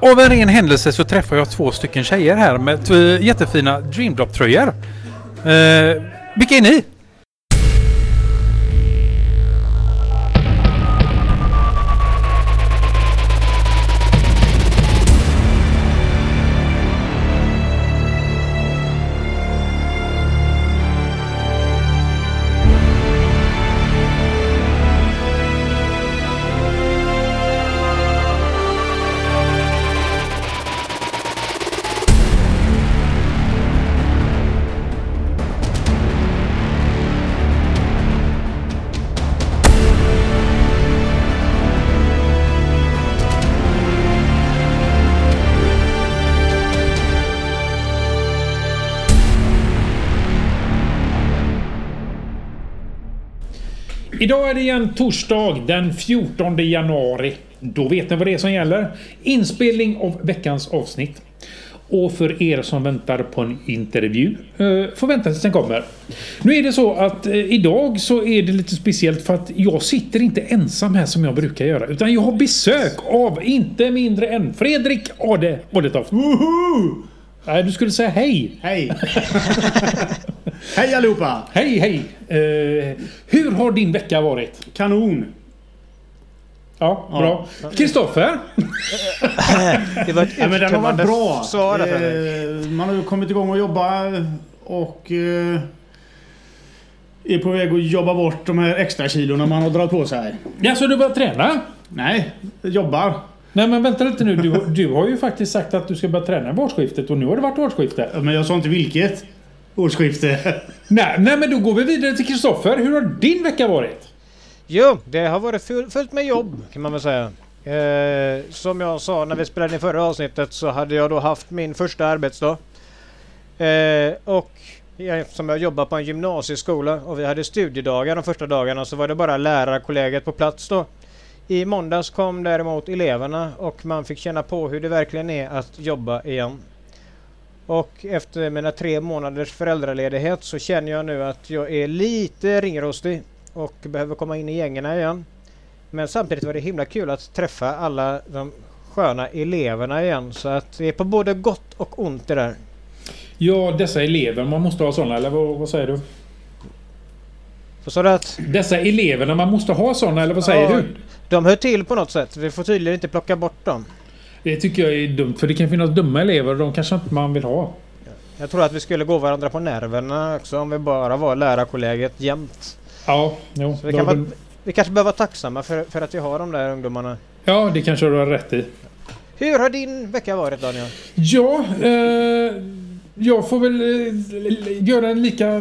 Av en ren händelse så träffar jag två stycken tjejer här med jättefina Dreamdrop-tröjor. Eh, vilka är ni? Idag är det igen torsdag den 14 januari. Då vet ni vad det är som gäller. Inspelning av veckans avsnitt. Och för er som väntar på en intervju eh, får vänta tills den kommer. Nu är det så att eh, idag så är det lite speciellt för att jag sitter inte ensam här som jag brukar göra. Utan jag har besök av inte mindre än Fredrik Ade Adetoft. Nej, du skulle säga hej. Hej! Hej allihopa! Hej, hej. Eh, hur har din vecka varit? Kanon! Ja, bra. Kristoffer? Det var ett Ja, men den har varit bra. Eh, man har ju kommit igång och jobba och eh, är på väg att jobba bort de här extra kilorna man har dragit på sig. Ja, så du börjar träna? Nej, jobbar. Nej men vänta lite nu. Du, du har ju faktiskt sagt att du ska börja träna vid årsskiftet och nu har det varit årsskifte. Men jag sa inte vilket årsskifte. Nej, nej men då går vi vidare till Kristoffer. Hur har din vecka varit? Jo, det har varit full, fullt med jobb kan man väl säga. Eh, som jag sa när vi spelade in förra avsnittet så hade jag då haft min första arbetsdag. Eh, och jag, som jag jobbar på en gymnasieskola och vi hade studiedagar de första dagarna så var det bara lärarkollegiet på plats då. I måndags kom däremot eleverna och man fick känna på hur det verkligen är att jobba igen. Och efter mina tre månaders föräldraledighet så känner jag nu att jag är lite ringrostig och behöver komma in i gängerna igen. Men samtidigt var det himla kul att träffa alla de sköna eleverna igen. Så att det är på både gott och ont det där. Ja, dessa elever. Man måste ha sådana, eller vad, vad säger du? Så, så att Dessa eleverna, man måste ha sådana, eller vad säger Ja. du? de hör till på något sätt. Vi får tydligen inte plocka bort dem. Det tycker jag är dumt, för det kan finnas dumma elever och de kanske inte man vill ha. Jag tror att vi skulle gå varandra på nerverna också om vi bara var lärarkollegiet jämt. Ja, jo. Vi, kan vara, vi kanske behöver vara tacksamma för, för att vi har de där ungdomarna. Ja, det kanske du har rätt i. Hur har din vecka varit Daniel? Ja, eh, jag får väl eh, göra en lika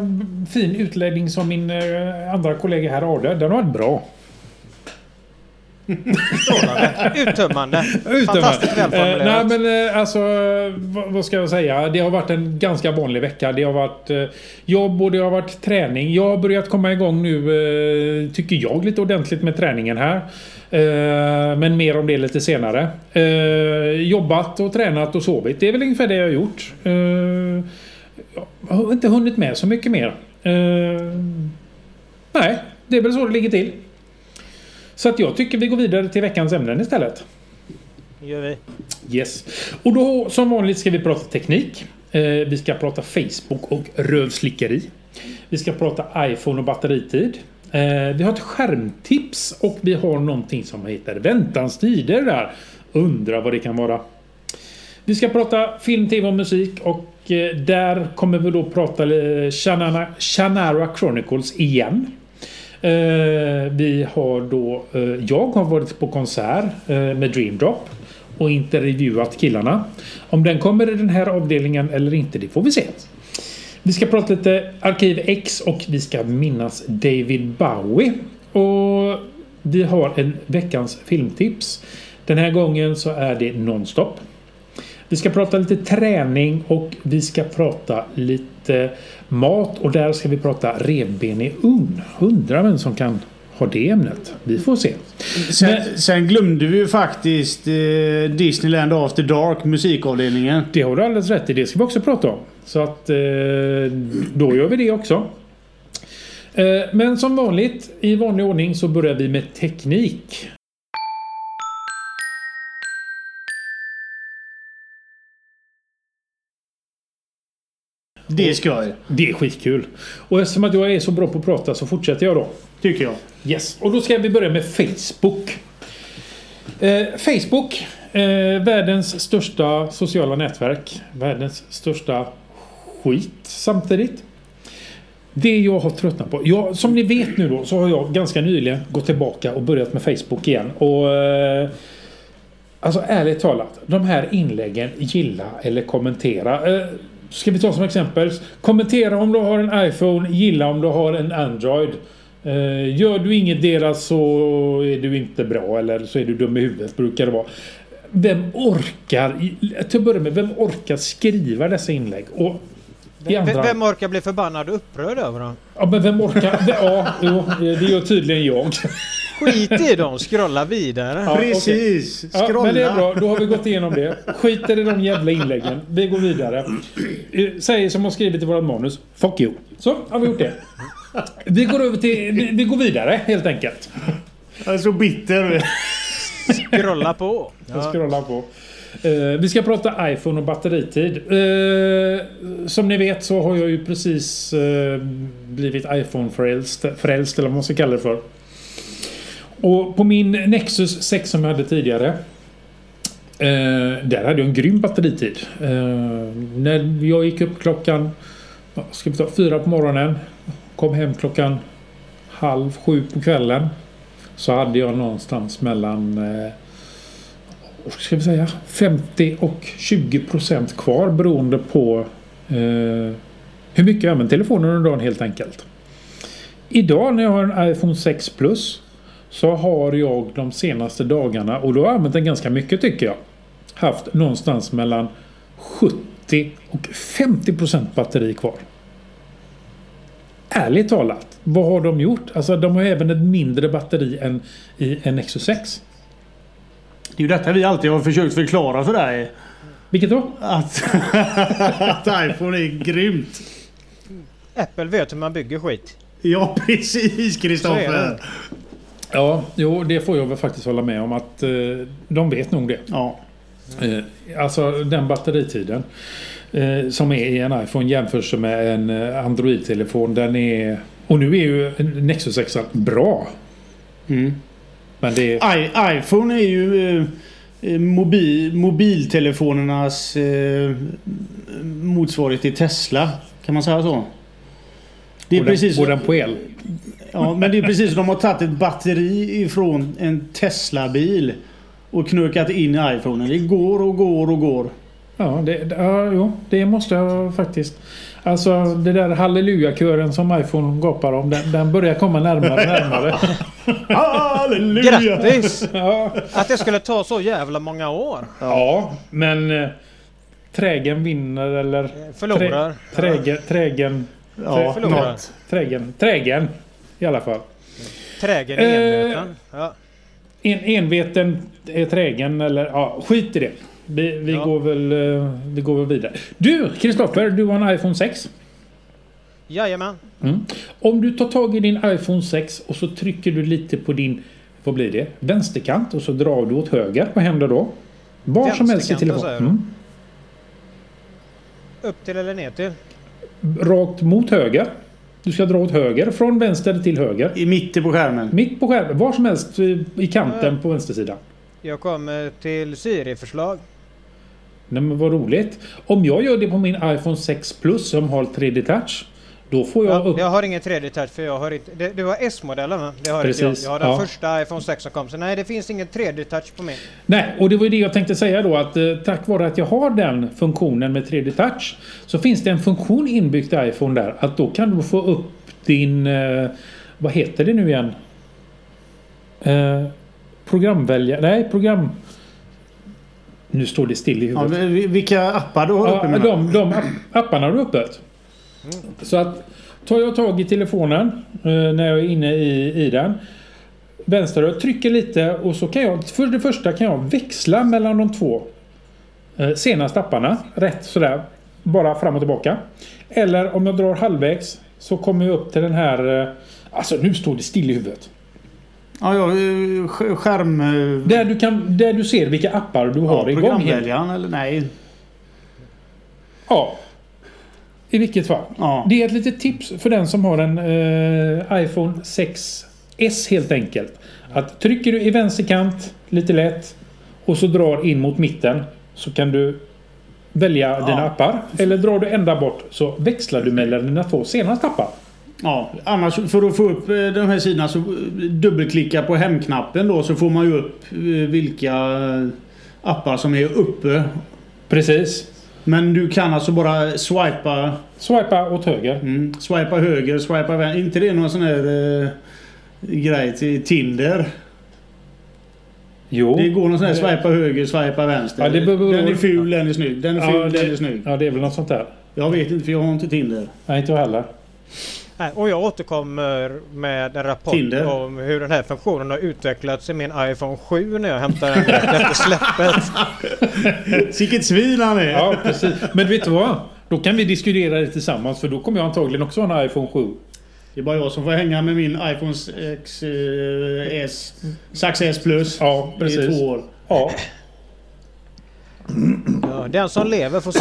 fin utläggning som min eh, andra kollega här Ade. Den har varit bra. Strålande. Uttömmande. Fantastiskt Eh, välformulerat. nej men eh, alltså, vad, vad ska jag säga? Det har varit en ganska vanlig vecka. Det har varit eh, jobb och det har varit träning. Jag har börjat komma igång nu, eh, tycker jag, lite ordentligt med träningen här. Eh, men mer om det lite senare. Eh, jobbat och tränat och sovit. Det är väl ungefär det jag har gjort. Eh, jag har inte hunnit med så mycket mer. Eh, nej, det är väl så det ligger till. Så att jag tycker vi går vidare till veckans ämnen istället. gör vi. Yes. Och då som vanligt ska vi prata teknik. Eh, vi ska prata Facebook och rövslickeri. Vi ska prata iPhone och batteritid. Eh, vi har ett skärmtips och vi har någonting som heter väntans tider där. Undrar vad det kan vara. Vi ska prata film, tv och musik och eh, där kommer vi då prata Shannara Chronicles igen. Eh, vi har då, eh, jag har varit på konsert eh, med DreamDrop. Och intervjuat killarna. Om den kommer i den här avdelningen eller inte, det får vi se. Vi ska prata lite Arkiv X och vi ska minnas David Bowie. Och vi har en veckans filmtips. Den här gången så är det Nonstop. Vi ska prata lite träning och vi ska prata lite mat och där ska vi prata revben i ugn. Undrar vem som kan ha det ämnet. Vi får se. Sen, Men- sen glömde vi ju faktiskt eh, Disneyland After Dark musikavdelningen. Det har du alldeles rätt i. Det ska vi också prata om. Så att eh, då gör vi det också. Eh, men som vanligt i vanlig ordning så börjar vi med teknik. Det är skoj. Det är skitkul. Och eftersom att jag är så bra på att prata så fortsätter jag då. Tycker jag. Yes. Och då ska vi börja med Facebook. Eh, Facebook, eh, världens största sociala nätverk. Världens största skit samtidigt. Det jag har tröttnat på. Jag, som ni vet nu då så har jag ganska nyligen gått tillbaka och börjat med Facebook igen. Och eh, Alltså ärligt talat, de här inläggen gilla eller kommentera. Ska vi ta som exempel. Kommentera om du har en iPhone, gilla om du har en Android. Eh, gör du inget deras så är du inte bra eller så är du dum i huvudet brukar det vara. Vem orkar, till att börja med, vem orkar skriva dessa inlägg? Och andra, vem orkar bli förbannad och upprörd över dem? ja, men vem orkar? Ja, jo, det gör tydligen jag. Skit i dem, scrolla vidare. Ja, Precis. Ja, Scrolla. men det är bra, då har vi gått igenom det. Skiter i de jävla inläggen. Vi går vidare. Eh, Säger som har skrivit i vårt manus. Fuck you. Så, har vi gjort det. Vi går över till... Vi, vi går vidare helt enkelt. Jag är så bitter. Scrolla på. Ja. scrollar på. Eh, vi ska prata iPhone och batteritid. Eh, som ni vet så har jag ju precis eh, blivit iPhone-frälst. Frälst eller vad man ska kalla det för. Och på min Nexus 6 som jag hade tidigare. Eh, där hade jag en grym batteritid. Eh, när jag gick upp klockan ska vi ta, fyra på morgonen. Kom hem klockan halv sju på kvällen. Så hade jag någonstans mellan eh, ska vi säga, 50 och 20 procent kvar beroende på eh, hur mycket jag använder telefonen under dagen helt enkelt. Idag när jag har en iPhone 6 Plus så har jag de senaste dagarna, och då har jag använt den ganska mycket tycker jag, haft någonstans mellan 70 och 50 procent batteri kvar. Ärligt talat, vad har de gjort? Alltså de har även ett mindre batteri än i en Nexus 6. Det är ju detta vi alltid har försökt förklara för dig. Vilket då? Att, att iPhone är grymt. Apple vet hur man bygger skit. Ja precis Kristoffer. Ja, jo, det får jag väl faktiskt hålla med om att eh, de vet nog det. Ja. Eh, alltså den batteritiden eh, som är i en iPhone jämfört med en eh, Android-telefon. Den är... Och nu är ju Nexus 6 bra. Mm. Men det. I, iPhone är ju eh, eh, mobil, mobiltelefonernas motsvarighet till Tesla. Kan man säga så? Det är går den, precis går den på el? Ja, men det är precis som de har tagit ett batteri ifrån en Tesla-bil och knökat in i iPhonen. Det går och går och går. Ja, det, ja, jo, det måste jag faktiskt. Alltså det där hallelujakören som iPhone gapar om. Den, den börjar komma närmare och närmare. Halleluja! Grattis! ja, Att det skulle ta så jävla många år. ja, men eh, trägen vinner eller... Förlorar. Trägen, trägen, Ja, Förlorar. något. trägen, trägen i alla fall. Trägen Eh, enveten. Ja. En, enveten är trägen eller ja, skit i det. Vi, vi, Ja. går väl, eh, vi går väl vidare. Du, Kristoffer, du har en iPhone 6. Jajamän. Mm. Om du tar tag i din iPhone 6 och så trycker du lite på din, vad blir det? Vänsterkant och så drar du åt höger. Vad händer då? Var som helst i telefonen. Mm. Upp till eller ner till? Rakt mot höger. Du ska dra åt höger. Från vänster till höger. I mitten på skärmen. Mitt på skärmen. Var som helst i i kanten på vänstersidan. Jag kommer till Siri-förslag. Nej men vad roligt. Om jag gör det på min iPhone 6 Plus som har 3D touch. Då får jag Ja, upp... jag har ingen 3D-touch för jag har inte... Det, det var S-modellen va? Det har inte jag. Precis, Jag har den ja. första iPhone 6 som kom. Så nej, det finns ingen 3D-touch på min. Nej, och det var ju det jag tänkte säga då att eh, tack vare att jag har den funktionen med 3D touch så finns det en funktion inbyggd i iPhone där att då kan du få upp din... Eh, vad heter det nu igen? Eh, programväljare... Nej, program... Nu står det still i Ja, huvudet. vi- vilka appar du har uppe Ja, de, de app- apparna har du öppet. Så att tar jag tag i telefonen eh, när jag är inne i, i den. Vänsterrör, trycker lite och så kan jag för det första kan jag växla mellan de två eh, senaste apparna. Rätt sådär. Bara fram och tillbaka. Eller om jag drar halvvägs så kommer jag upp till den här... eh, Alltså nu står det still i huvudet. Ja, ja, eh, sk- skärm... eh, Där du, kan, där du ser vilka appar du har ja, igång. programväljaren eller nej. Ja. I vilket fall. Ja. Det är ett litet tips för den som har en eh, iPhone 6S helt enkelt. Att trycker du i vänsterkant lite lätt och så drar in mot mitten så kan du välja dina appar. Eller drar du ända bort så växlar du mellan dina två senaste appar. Ja, annars för att få upp eh, de här sidorna så eh, dubbelklicka på hemknappen då så får man ju upp eh, vilka appar som är uppe. Precis. Men du kan alltså bara swipa, Swipa åt höger. mm, swipa höger, swipa vänster. inte det någon sån här eh, grej till Tinder? Jo. Det går någon sån här swipa höger, swipa vänster. Ja, det beror- Den är ful, den är snygg. Den är ful, Ja, den är snygg. Ja, det är väl något sånt där. Jag vet inte för jag har inte Tinder. Nej, inte jag heller. Nej, och jag återkommer med en rapport Tinder. om hur den här funktionen har utvecklats i min iPhone 7 när jag hämtar den efter släppet. Vilket svin han är! Ja, precis. Men vet du vad? Då kan vi diskutera det tillsammans för då kommer jag antagligen också ha en iPhone 7. Det är bara jag som får hänga med min iPhone X, eh, S, Sax S Plus. Ja, I två år. Ja, Ja, den som lever får se.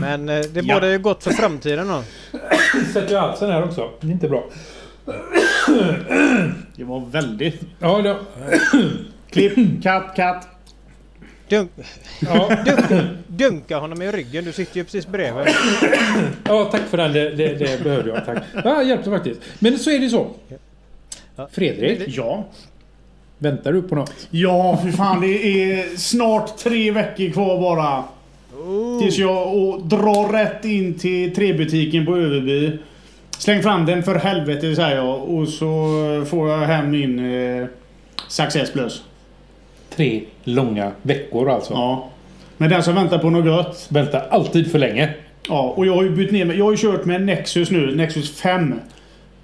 Men eh, det Ja. borde ju gott för framtiden då. sätter jag halsen här också. Det är inte bra. Det var väldigt... Ja, då. Klipp, katt, katt. Dunk, Ja, dunk, dunka honom i ryggen. Du sitter ju precis bredvid. ja, tack för den. Det, det, det behövde jag. Tack. Ja, hjälpte faktiskt. Men så är det så. Fredrik, Ja. Väntar du på något? Ja, för fan. Det är snart tre veckor kvar bara. Tills jag och drar rätt in till trebutiken på Överby. Släng fram den för helvete säger jag. Och så får jag hem min eh, Sax S Plus. Tre långa veckor alltså. Ja. Men den som väntar på något gött. Väntar alltid för länge. Ja, och jag har ju bytt ner mig. Jag har ju kört med en Nexus nu. Nexus 5.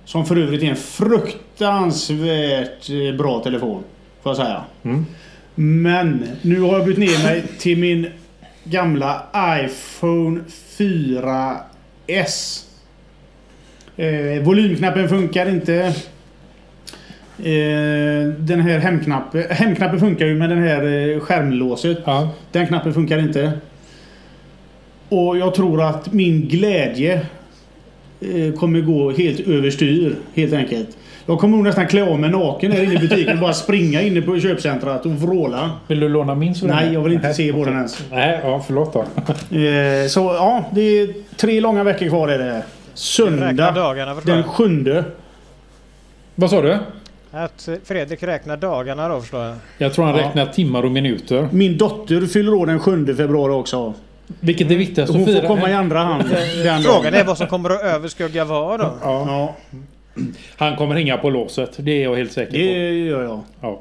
Som för övrigt är en fruktansvärt eh, bra telefon. Får jag säga. Mm. Men nu har jag bytt ner mig till min gamla iPhone 4S. Eh, volymknappen funkar inte. Eh, den här hemknappen, hemknappen funkar ju med den här eh, skärmlåset. Ja. Den knappen funkar inte. Och jag tror att min glädje kommer gå helt överstyr. Helt enkelt. Jag kommer nog nästan klä av mig naken här inne i butiken och bara springa inne på köpcentret och vråla. Vill du låna min så? Nej, jag vill inte Nej, se på den ens. Nej, ja, förlåt då. Eh, så ja, det är tre långa veckor kvar är det. Söndag den sjunde. Vad sa du? Att eh, Fredrik räknar dagarna då förstår jag. Jag tror han Ja. räknar timmar och minuter. Min dotter fyller år den 7 februari också. Vilket är viktigast att Hon får fira? komma i andra hand. den Frågan är vad som kommer att överskugga vad då? Ja, Ja, han kommer hänga på låset. Det är jag helt säker på. det gör jag. Ja.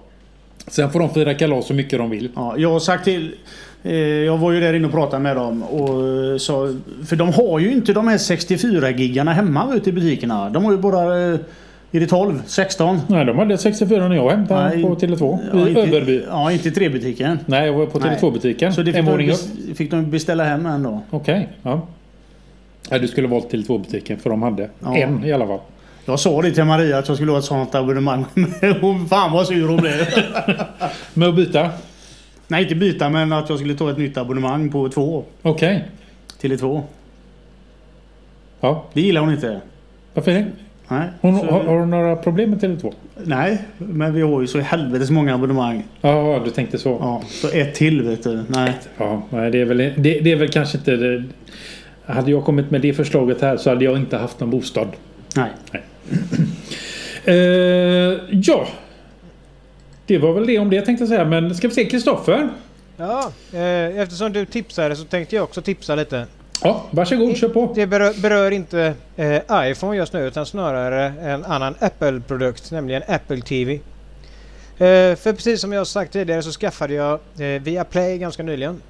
Sen får de fira kalas så mycket de vill. Ja, jag har sagt till... Eh, jag var ju där inne och pratade med dem. Och eh, sa, för de har ju inte de här 64 giggarna hemma ute i butikerna. De har ju bara... Eh, är det 12? 16? Nej, de hade 64 när jag hämtade Nej. på Tele2. Ja, I inte, Överby. Ja, inte i trebutiken. Nej, jag var på Nej. Tele2-butiken. Så det fick de, bes- fick de beställa hem en då. Okej, ja. ja. Du skulle valt Tele2-butiken för de hade Ja. en i alla fall. Jag sa det till Maria att jag skulle ha ett sånt abonnemang. Hon, fan vad sur hon blev. Med att byta? Nej, inte byta men att jag skulle ta ett nytt abonnemang på två. Okej. Till två. Ja, Det gillar hon inte. varför det? Nej, Hon, så- har, har du några problem med Tele2? nej, men vi har ju så helvetes många abonnemang. Ja, du tänkte så. Ja, så ett till vet du. Nej. Ja, nej, det är väl, det, det är väl kanske inte... Det, hade jag kommit med det förslaget här så hade jag inte haft någon bostad. Nej. Eh, ja. Det var väl det om det tänkte jag säga. Men ska vi se Kristoffer? Ja, eh, eftersom du tipsade så tänkte jag också tipsa lite. Ja, varsågod, kör på. Det berör, berör inte eh, iPhone just nu utan snarare en annan Apple-produkt, nämligen Apple TV. Eh, för precis som jag sagt tidigare så skaffade jag eh, via Play ganska nyligen.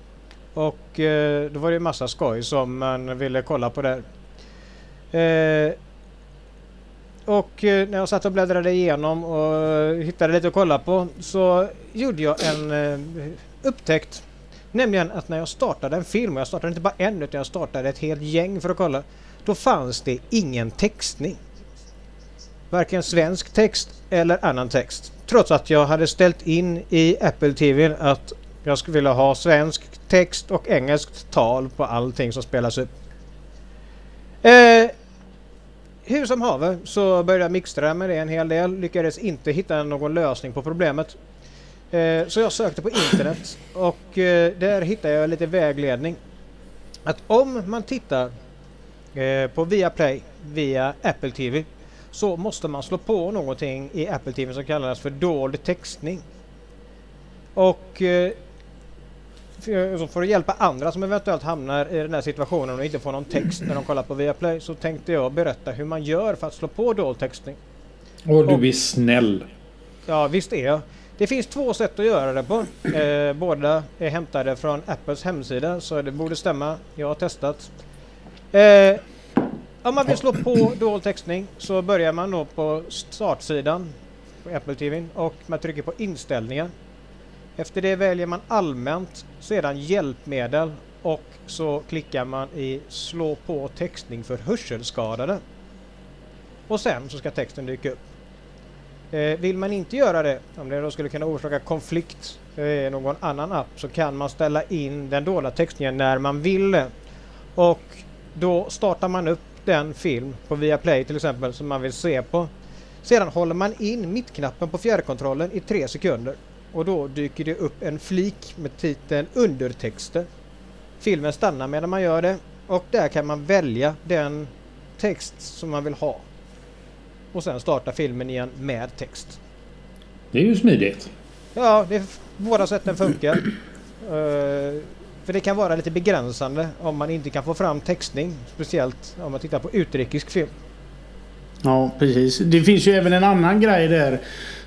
Och eh, då var det ju massa skoj som man ville kolla på där. Eh, och eh, när jag satt och bläddrade igenom och eh, hittade lite att kolla på så gjorde jag en eh, upptäckt Nämligen att när jag startade en film, och jag startade inte bara en utan jag startade ett helt gäng för att kolla. Då fanns det ingen textning. Varken svensk text eller annan text. Trots att jag hade ställt in i Apple TV att jag skulle vilja ha svensk text och engelskt tal på allting som spelas upp. Eh, hur som haver så började jag mixtra med det en hel del. Lyckades inte hitta någon lösning på problemet. Eh, så jag sökte på internet och eh, där hittade jag lite vägledning. Att om man tittar eh, på Viaplay via Apple TV så måste man slå på någonting i Apple TV som kallas för dold textning. Och eh, för, för att hjälpa andra som eventuellt hamnar i den här situationen och inte får någon text när de kollar på Viaplay så tänkte jag berätta hur man gör för att slå på dold textning. Och du är snäll. Ja, visst är jag. Det finns två sätt att göra det på. Eh, båda är hämtade från Apples hemsida så det borde stämma. Jag har testat. Eh, om man vill slå på dold textning så börjar man då på startsidan på Apple TV och man trycker på inställningar. Efter det väljer man allmänt, sedan hjälpmedel och så klickar man i slå på textning för hörselskadade. Och sen så ska texten dyka upp. Eh, vill man inte göra det, om det då skulle kunna orsaka konflikt i någon annan app, så kan man ställa in den dolda textningen när man vill. Och då startar man upp den film på Viaplay till exempel som man vill se på. Sedan håller man in mittknappen på fjärrkontrollen i tre sekunder och då dyker det upp en flik med titeln undertexter. Filmen stannar medan man gör det och där kan man välja den text som man vill ha. Och sen starta filmen igen med text. Det är ju smidigt. Ja, det är båda sätten funkar. Uh, för det kan vara lite begränsande om man inte kan få fram textning. Speciellt om man tittar på utrikisk film. Ja, precis. Det finns ju även en annan grej där.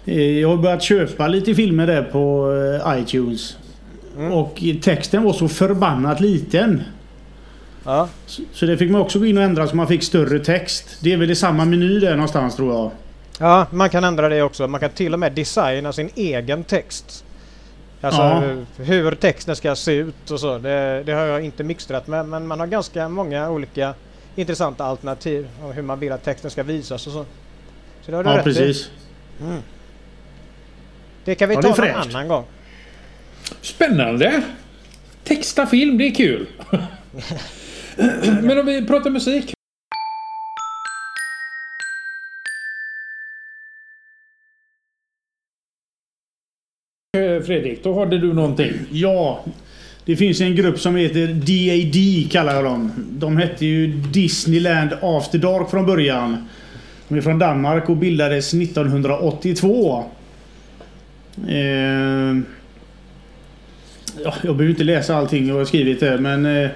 Eh, jag har börjat köpa lite filmer där på eh, iTunes. Mm. Och texten var så förbannat liten. Ja, Så- Så det fick man också gå in och ändra så man fick större text. Det är väl i samma meny där någonstans tror jag. ja man kan ändra det också. Man kan till och med designa sin egen text. Alltså Ja. hur texten ska se ut och så. Det, det har jag inte mixtrat med. Men man har ganska många olika intressanta alternativ om hur man vill att texten ska visas och så. Så det har du Ja, rätt i. precis. Det kan vi Ja, ta någon annan gång. Spännande! Texta film, det är kul. Men om vi pratar musik. Fredrik, då hade du någonting. Ja. Det finns en grupp som heter DAD kallar jag dem. De hette ju Disneyland After Dark från början. De är från Danmark och bildades 1982. Eh, ja, jag behöver inte läsa allting jag har skrivit där men eh,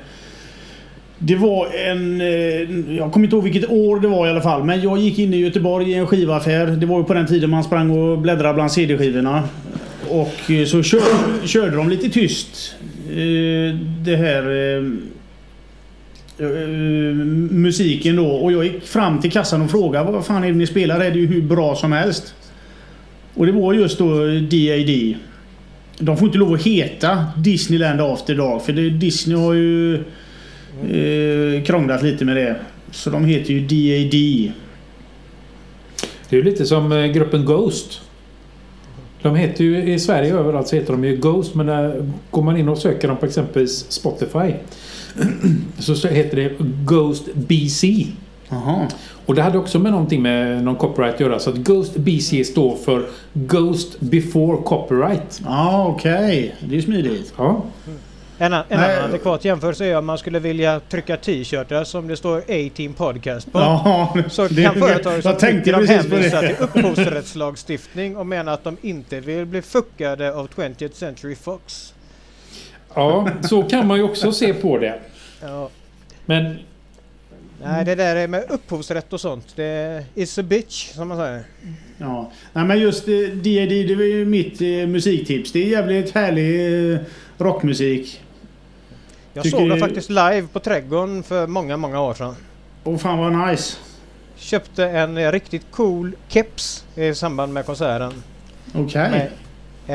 det var en... Eh, jag kommer inte ihåg vilket år det var i alla fall. Men jag gick in i Göteborg i en skivaffär. Det var ju på den tiden man sprang och bläddrade bland CD-skivorna. Och eh, så kör, körde de lite tyst. Eh, det här... Musiken då. Och jag gick fram till kassan och frågade vad fan är det ni spelar? Det är ju hur bra som helst. Och det var just då DAD. De får inte lov att heta Disneyland After Dark. För det, Disney har ju eh, krånglat lite med det. Så de heter ju DAD. Det är ju lite som eh, gruppen Ghost. De heter ju i Sverige överallt så heter de ju Ghost men när går man in och söker dem på exempelvis Spotify så heter det Ghost BC. Jaha. Och det hade också med någonting med någon copyright att göra. Så att Ghost BC står för Ghost before copyright. Ja, okej. Det är smidigt. Ja. En, en Nej. annan adekvat jämförelse är om man skulle vilja trycka t-shirtar som det står A-Team Podcast på. Ja, Så det- kan företag som tycker de hänvisar till upphovsrättslagstiftning och menar att de inte vill bli fuckade av 20th Century Fox. ja, så kan man ju också se på det. Ja. Men Nej, det där är med upphovsrätt och sånt. Det is a bitch, som man säger. Ja. Nej, men just eh, D&D det var ju mitt eh, musiktips. Det är jävligt härlig eh, rockmusik. Jag Tycker såg dem det- faktiskt live på Trädgården för många, många år sedan. Och fan vad nice. Köpte en eh, riktigt cool keps i samband med konserten. Okej. Med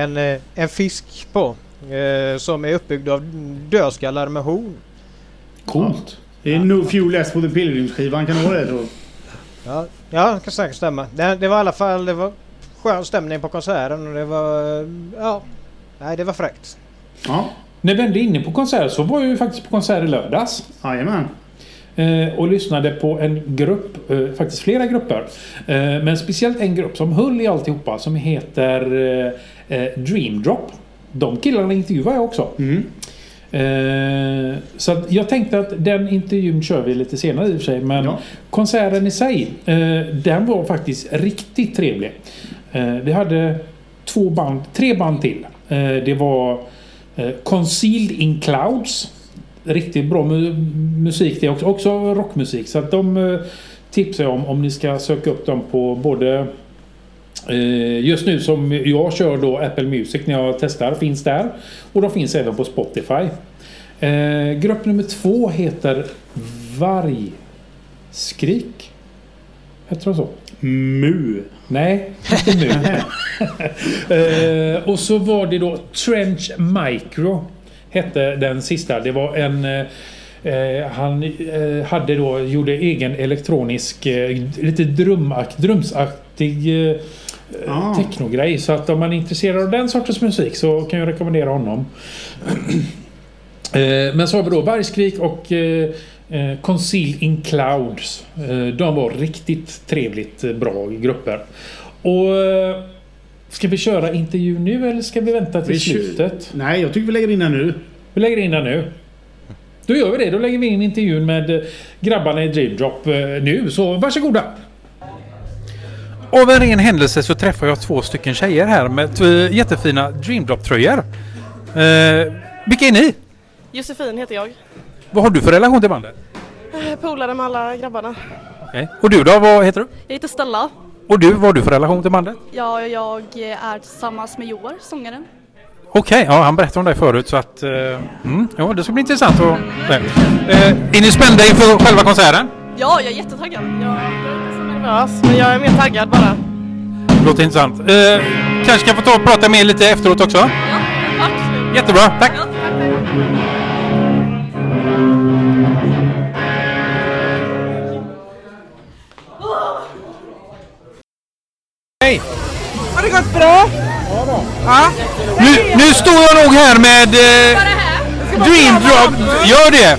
en, eh, en fisk på. Eh, som är uppbyggd av dödskallar med horn. coolt. Det är No Few Less for the Pilgrims-skivan. Kan det vara det då? Ja, ja det kan säkert stämma. Det, det var i alla fall det var skön stämning på konserten och det var... eh, Ja. Nej, det var fräckt. Ja. När vi ändå är inne på konsert så var jag ju faktiskt på konsert i lördags. Jajamän. eh, och lyssnade på en grupp, eh, faktiskt flera grupper. Eh, men speciellt en grupp som höll i alltihopa som heter eh, Dream Drop. De killarna intervjuade jag också. Mm. Eh, så att jag tänkte att den intervjun kör vi lite senare i och för sig. Men Ja. konserten i sig, eh, den var faktiskt riktigt trevlig. Eh, vi hade två band, tre band till. Eh, det var eh, Concealed in Clouds. Riktigt bra mu- musik det också. Också rockmusik. Så att de eh, tipsar jag om om ni ska söka upp dem på både Just nu som jag kör då Apple Music när jag testar finns där. Och de finns även på Spotify. Eh, grupp nummer två heter Vargskrik. Heter de så? Mu. Nej, inte nu. eh, och så var det då Trench Micro. Hette den sista. Det var en... Eh, eh, han eh, hade då, gjorde egen elektronisk, eh, lite drumakt, drumsaktig eh, Ah. technogrej. Så att om man är intresserad av den sortens musik så kan jag rekommendera honom. Eh, Men så har vi då Vargskrik och eh, eh, Conceal in Clouds. Eh, De var riktigt trevligt eh, bra grupper. Och eh, Ska vi köra intervju nu eller ska vi vänta till Vi slutet? Nej, jag tycker vi lägger in den nu. Vi lägger in den nu. Då gör vi det. Då lägger vi in intervjun med eh, grabbarna i Dream Drop eh, nu. Så varsågoda! Av en ren händelse så träffar jag två stycken tjejer här med jättefina Dream Drop-tröjor. Eh, vilka är ni? Josefin heter jag. Vad har du för relation till bandet? Eh, Polare med alla grabbarna. Okej. Och du då? Vad heter du? Jag heter Stella. Och du, vad har du för relation till bandet? Jag, jag är tillsammans med Joar, sångaren. Okej, ja han berättade om dig förut så att... Eh, mm, ja, det ska bli intressant att... Eh, är ni spända inför själva konserten? Ja, jag är jättetaggad. Jag, nervös, men jag är mer taggad bara. Låter intressant. Eh, kanske kan få ta och prata med er lite efteråt också? Ja, absolut. Jättebra, tack! Ja, tack, tack. Hej! Har det gått bra? Ja. Nu, nu står jag nog här med eh, Dream Drop. Gör det!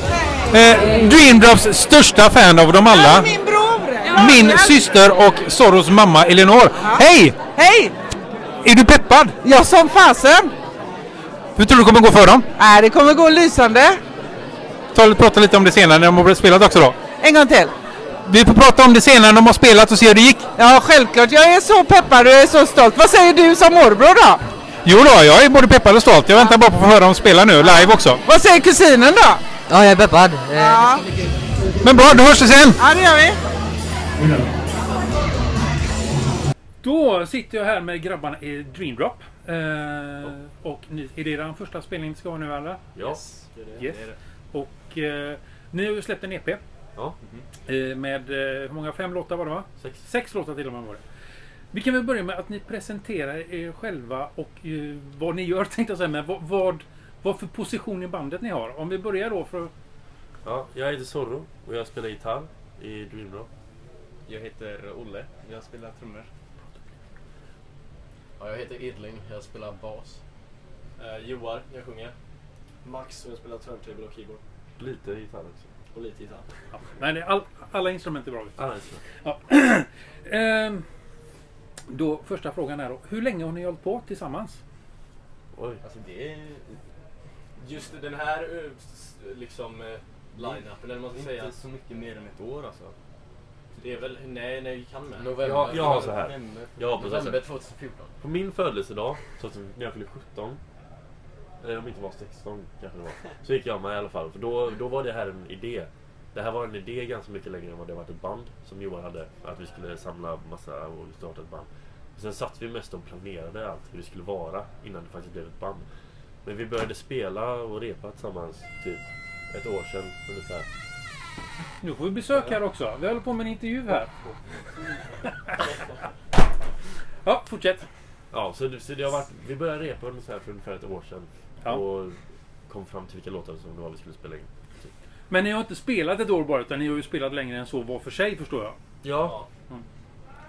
Eh, Dream Drops största fan av dem alla. Min syster och Soros mamma Elinor. Hej! Hej! Är du peppad? Jag som fasen! Hur tror du det kommer gå för dem? Äh, det kommer gå lysande. Ta, prata lite om det senare när de har spelat också då. En gång till. Vi får prata om det senare när de har spelat och se hur det gick. Ja, självklart. Jag är så peppad och jag är så stolt. Vad säger du som morbror då? Jo då, jag är både peppad och stolt. Jag väntar bara på att få höra dem spela nu, live också. Vad säger kusinen då? Ja, jag är peppad. Ja, Men bra, då hörs vi sen! ja det gör vi. Då sitter jag här med grabbarna i Dream Drop. Eh, och ni, är det den första spelningen ni ska ha nu eller? Ja. Yes. Och eh, ni har ju släppt en EP. Ja. Eh, med eh, hur många? Fem låtar var det va? Sex. Sex låtar till och med var det. Vi kan väl börja med att ni presenterar er själva och eh, vad ni gör tänkte jag säga. Men vad, vad, vad för position i bandet ni har. Om vi börjar då för ja. Jag heter Zorro och jag spelar gitarr i Dream Drop. Jag heter Olle, jag spelar trummor. Ja, jag heter Edling, jag spelar bas. Eh, Joar, jag sjunger. Max och jag spelar turntable och keyboard. Lite gitarr också. Och lite gitarr. ja, nej, det är all, alla instrument är bra. Just det. Ja. Ehm, då första frågan är då. Hur länge har ni hållit på tillsammans? Oj. Alltså det är... Just den här s- liksom eh, line-upen eller vad man ska säga. Inte så mycket mer än ett år alltså. Det är väl, nej, nej vi kan med. November. Jag, jag har så här. November. Ja, precis. November 2014. På min födelsedag, när jag fyllde 17, eller om det inte var 16 kanske det var, så gick jag med i alla fall. För då, då var det här en idé. Det här var en idé ganska mycket längre än vad det varit ett band som Johan hade. Att vi skulle samla massa och starta ett band. Och sen satt vi mest och planerade allt hur det skulle vara innan det faktiskt blev ett band. Men vi började spela och repa tillsammans typ ett år sedan ungefär. Nu får vi besök här också. Vi håller på med en intervju här. Ja, fortsätt. Ja, så, det, så det har varit, vi började repa ungefär för ungefär ett år sedan. Ja. Och kom fram till vilka låtar som det var vi skulle spela in. Men ni har inte spelat ett år bara utan ni har ju spelat längre än så var för sig förstår jag. Ja,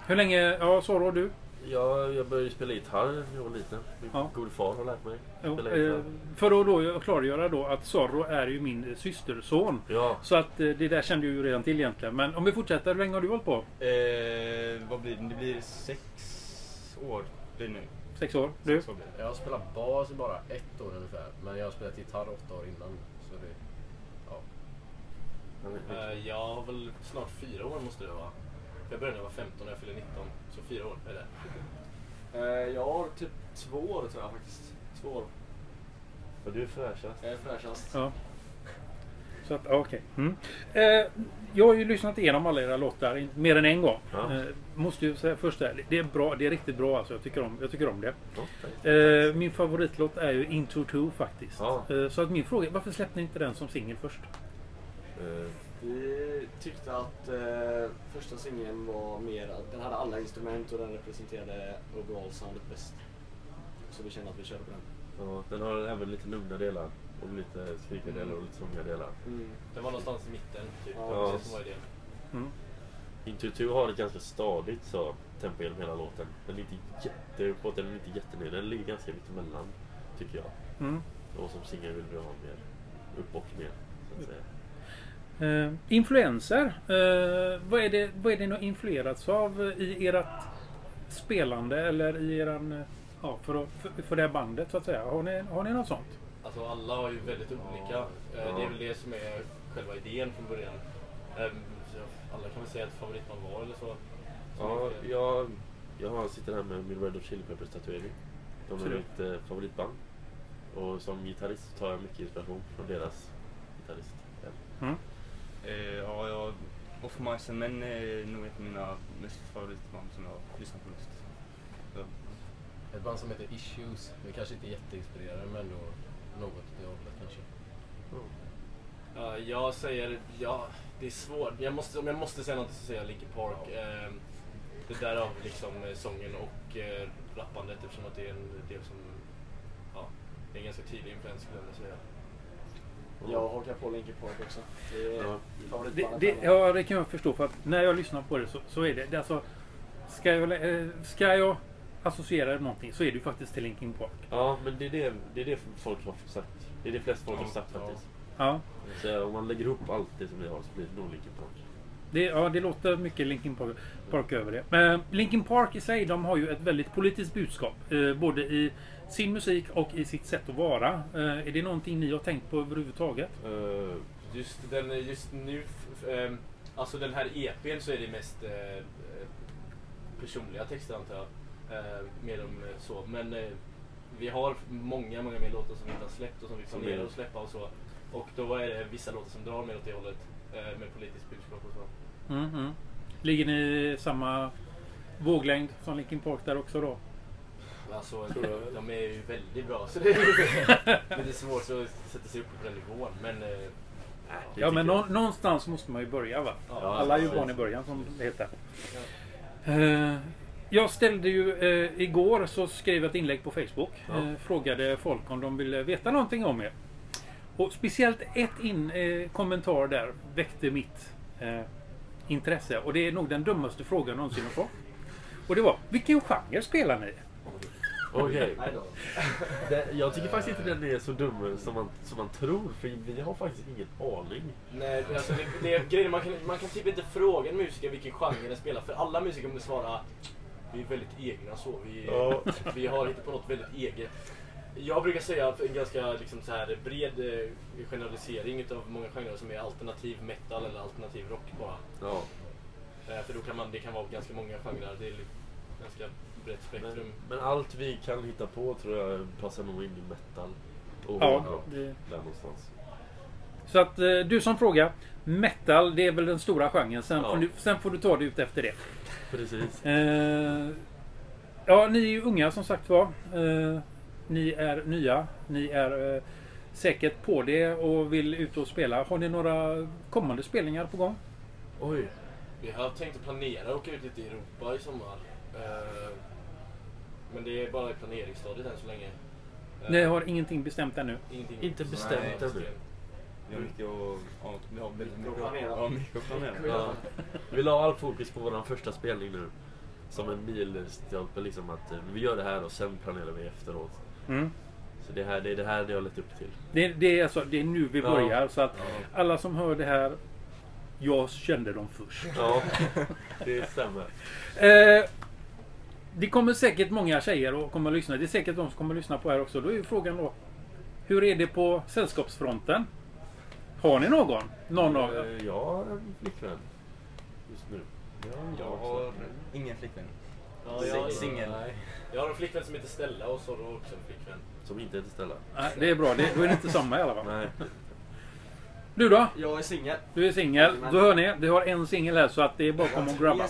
Hur länge, ja Sara du? Jag, jag började spela gitarr när jag var liten. Min Ja. gode far har lärt mig Jo, spela eh, för att då klargöra då att Zorro är ju min systerson. Ja, Så att eh, det där kände jag ju redan till egentligen. Men om vi fortsätter, hur länge har du hållit på? Eh, vad blir det? Det blir sex år blir det nu. Sex år? Du? Så blir det. Jag har spelat bas i bara ett år ungefär. Men jag har spelat gitarr åtta år innan. Så det, ja. Eh, jag har väl snart fyra år måste det vara. Jag började när jag var 15 och jag fyller 19. Så fyra år är det. Eh, jag har typ två år tror jag faktiskt. Två år. och du är fräschast. Jag är fräschast. Ja. Så att, okej. Mm. Eh, jag har ju lyssnat igenom alla era låtar mer än en gång. Ja. Eh, måste ju säga först där, det är bra, det är riktigt bra alltså. Jag tycker om, jag tycker om det. Ja. Eh, min favoritlåt är ju Into Two faktiskt. Ja. Eh, så att min fråga är, varför släppte ni inte den som singel först? Vi tyckte att eh, första singeln var mer att den hade alla instrument och den representerade overall-soundet bäst. Så vi kände att vi körde på den. ja, den har även lite lugna delar. Och lite skrikiga delar och lite sångiga delar. Den var någonstans i mitten. Typ. Ja. Som var idén. Mm. Intuitu har ett ganska stadigt så, tempo genom hela låten. Den är inte jätteuppåt, den är inte jättened. Den ligger ganska mittemellan, tycker jag. Mm. Och som singel vill vi ha mer upp och ner, så att säga. Eh, influenser. Eh, vad, är det, vad är det ni har influerats av i ert spelande eller i eran, eh, ja, för, för, för det här bandet så att säga? Har ni, har ni något sånt? Alltså alla har ju väldigt olika. Eh, Det är väl det som är själva idén från början. Ehm, Alla kan väl säga ett favoritband var eller så. Så Ja, jag, jag har- sitter här med min Red Hot Chili Peppers tatuering. De är mitt eh, favoritband. Och som gitarrist tar jag mycket inspiration från deras gitarrist. Mm. Eh, ja, jag, Off Mice Men är nog ett av mina mest favoritband som jag lyssnar på mest. Så, Ett band som heter Issues. Vi kanske inte är jätteinspirerade men ändå något åt det hållet kanske. Ja, jag säger, ja, det är svårt. Jag måste, om jag måste säga något så säger jag Linkin Park. Ehm, det där av liksom eh, sången och eh, rappandet eftersom att det är en del som, ja, det är en ganska tydlig influens skulle jag vilja säga. Jag hakar på Linkin Park också. Det Ja. Det, det, ja, det kan jag förstå. För att när jag lyssnar på det så, så är det, det är alltså, ska, jag, eh, ska jag associera någonting så är det ju faktiskt till Linkin Park. Ja, men det är det, det är det folk har sagt. Det är det flest folk har sagt Ja. faktiskt. Ja, Så om man lägger ihop allt det som vi har så blir det nog Linkin Park. Det, ja, det låter mycket Linkin Park, Park över det. Men Linkin Park i sig, de har ju ett väldigt politiskt budskap. Eh, både i sin musik och i sitt sätt att vara. Eh, är det någonting ni har tänkt på överhuvudtaget? Eh, just, den, just nu, f- ehm, alltså den här EPn så är det mest eh, personliga texter antar jag. Eh, mer om så. Men vi har många, många mer låtar som vi inte har släppt och som vi planerar att släppa och så. Och då är det vissa låtar som drar mer åt det hållet. Med politiskt budskap och så. Mm, mm. Ligger ni i samma våglängd som Linkin Park där också då? Alltså, de är ju väldigt bra så det är lite svårt att sätta sig upp på den nivån. Men eh, Det Ja, men nå- någonstans måste man ju börja va? Ja, Alla är ju barn i början som det heter. Eh, Jag ställde ju eh, igår så skrev jag ett inlägg på Facebook. Ja. Eh, frågade folk om de ville veta någonting om er. Och speciellt ett in, eh, kommentar där väckte mitt eh, intresse. Och det är nog den dummaste frågan jag någonsin har fått. Och det var, vilken genre spelar ni? Okej. Det- Jag tycker faktiskt inte den är så dum som man, som man tror. För vi har faktiskt ingen aning. Nej, alltså det, det är grejen, man kan, man kan typ inte fråga en musiker vilken genre den spelar. För alla musiker kommer svara vi är väldigt egna så. Vi, Ja. vi har inte på något väldigt eget. Jag brukar säga att en ganska liksom, så här, bred eh, generalisering utav många genrer som är alternativ metal eller alternativ rock bara. Ja. Eh, För då kan man, det kan vara ganska många genrer. Det är ganska brett spektrum. Men, men allt vi kan hitta på tror jag passar nog in i metal. Och Ja, det- Där någonstans. Så att eh, du som frågar, metal det är väl den stora genren. Sen, Ja. får, du, sen får du ta det ut efter det. Precis. Eh, ja, ni är ju unga som sagt var. Eh, ni är nya. Ni är eh, säkert på det och vill ut och spela. Har ni några kommande spelningar på gång? Oj. Vi har tänkt att planera att åka ut lite i Europa i sommar. Eh, Men det är bara i planeringsstadiet än så länge. Eh, Ni har ingenting bestämt ännu? Ingenting Inte bestämt Nej, ännu. vi har mycket att, ja, vi har väldigt mycket Mycket att planera. Ja, mycket att planera. Ja. Vi la all fokus på vår första spelning nu. som en milstolpe liksom att eh, vi gör det här och sen planerar vi efteråt. Mm. Så det, här, det är det här det har lett upp till. Det, det, är alltså, det är nu vi Ja. börjar. Så att Ja. alla som hör det här, jag kände dem först. Ja, det stämmer. Eh, det kommer säkert många tjejer och kommer att lyssna. Det är säkert de som kommer att lyssna på här också. Då är ju frågan då. Hur är det på sällskapsfronten? Har ni någon? Någon av er? Eh, Jag har en flickvän. Just nu. Ja, Jag har ingen flickvän. Ja, jag, Singel. Jag har en flickvän som heter Stella och så har du också en flickvän. Som inte heter Stella. Nej, det är bra. Det, då är det inte samma i alla fall. Nej. Du då? Jag är singel. Du är singel. Då hör ni. Vi har en singel här så att det är bara att komma och grabba.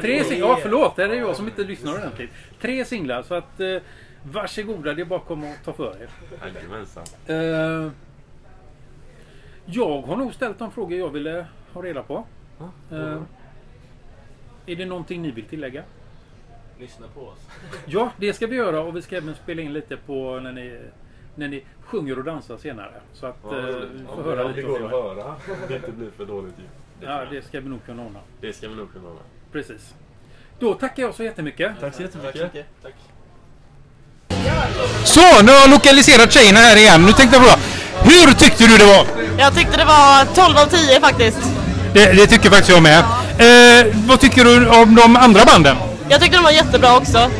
Tre singlar. Ja, förlåt. Det är jag som inte lyssnar ordentligt. Tre singlar. Så att eh, varsågoda. Det är bara att komma och ta för er. Jajamensan. Eh, jag har nog ställt de frågor jag ville ha reda på. Eh, är det någonting ni vill tillägga? Lyssna på oss. Ja, det ska vi göra och vi ska även spela in lite på när ni, när ni sjunger och dansar senare. Så att Ja, eh, vi ja, får höra lite det går att höra. Det inte blir för dåligt ljud. Det, Ja, det ska vi nog kunna ordna. det ska vi nog kunna hålla. Precis. Då tackar jag så jättemycket. Tack så jättemycket. Tack. Så, nu har jag lokaliserat tjejerna här igen. Nu tänkte jag fråga. Hur tyckte du det var? Jag tyckte det var 12 av 10 faktiskt. Det, det tycker faktiskt jag med. Eh, vad tycker du om de andra banden? Jag tyckte de var jättebra också.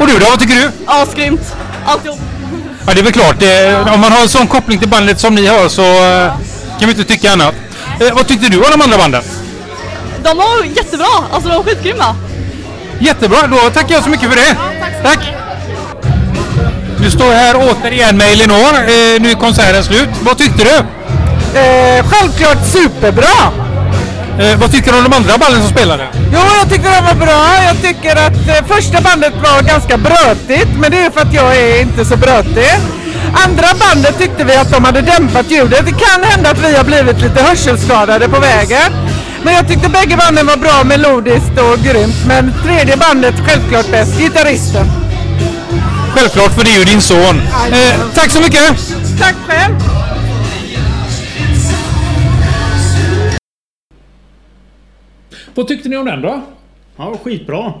Och du då, vad tycker du? Asgrymt. Alltihop. Ja, det är väl klart. Eh, om man har en sån koppling till bandet som ni har så eh, kan vi inte tycka annat. Eh, vad tyckte du om de andra banden? De var jättebra. Alltså de var skitgrymma. Jättebra, då tackar jag så mycket för det. Tack! Du står här återigen med Elinor. Eh, nu är konserten slut. Vad tyckte du? Eh, självklart superbra! Eh, vad tycker du om de andra banden som spelade? Jo, jag tycker det var bra. Jag tycker att eh, första bandet var ganska brötigt, men det är för att jag är inte så brötig. Andra bandet tyckte vi att de hade dämpat ljudet. Det kan hända att vi har blivit lite hörselskadade på vägen. Men jag tyckte bägge banden var bra melodiskt och grymt. Men tredje bandet självklart bäst, gitarristen. Självklart, för det är ju din son. Eh, tack så mycket! Tack själv! Vad tyckte ni om den då? Ja, skitbra.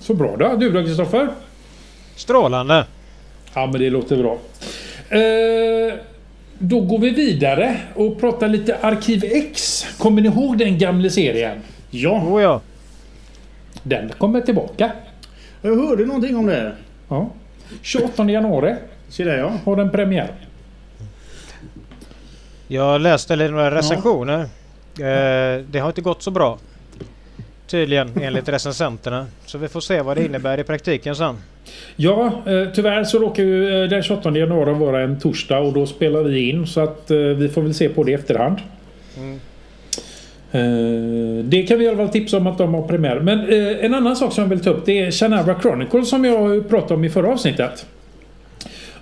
Så bra då. Du då Kristoffer? Strålande. Ja, men det låter bra. Eh, då går vi vidare och pratar lite Arkiv X. Kommer ni ihåg den gamla serien? Ja, Oh ja. Den kommer tillbaka. jag hörde någonting om det. Ja. 28 januari Se där ja. har den premiär. Jag läste lite några recensioner. Eh, det har inte gått så bra. Tydligen enligt recensenterna. Så vi får se vad det innebär i praktiken sen. Ja, eh, tyvärr så råkar ju eh, den 28 januari vara en torsdag och då spelar vi in så att eh, vi får väl se på det i efterhand. Mm. Eh, det kan vi i alla fall tipsa om att de har premiär. Men eh, en annan sak som jag vill ta upp det är Shannara Chronicles som jag pratade om i förra avsnittet.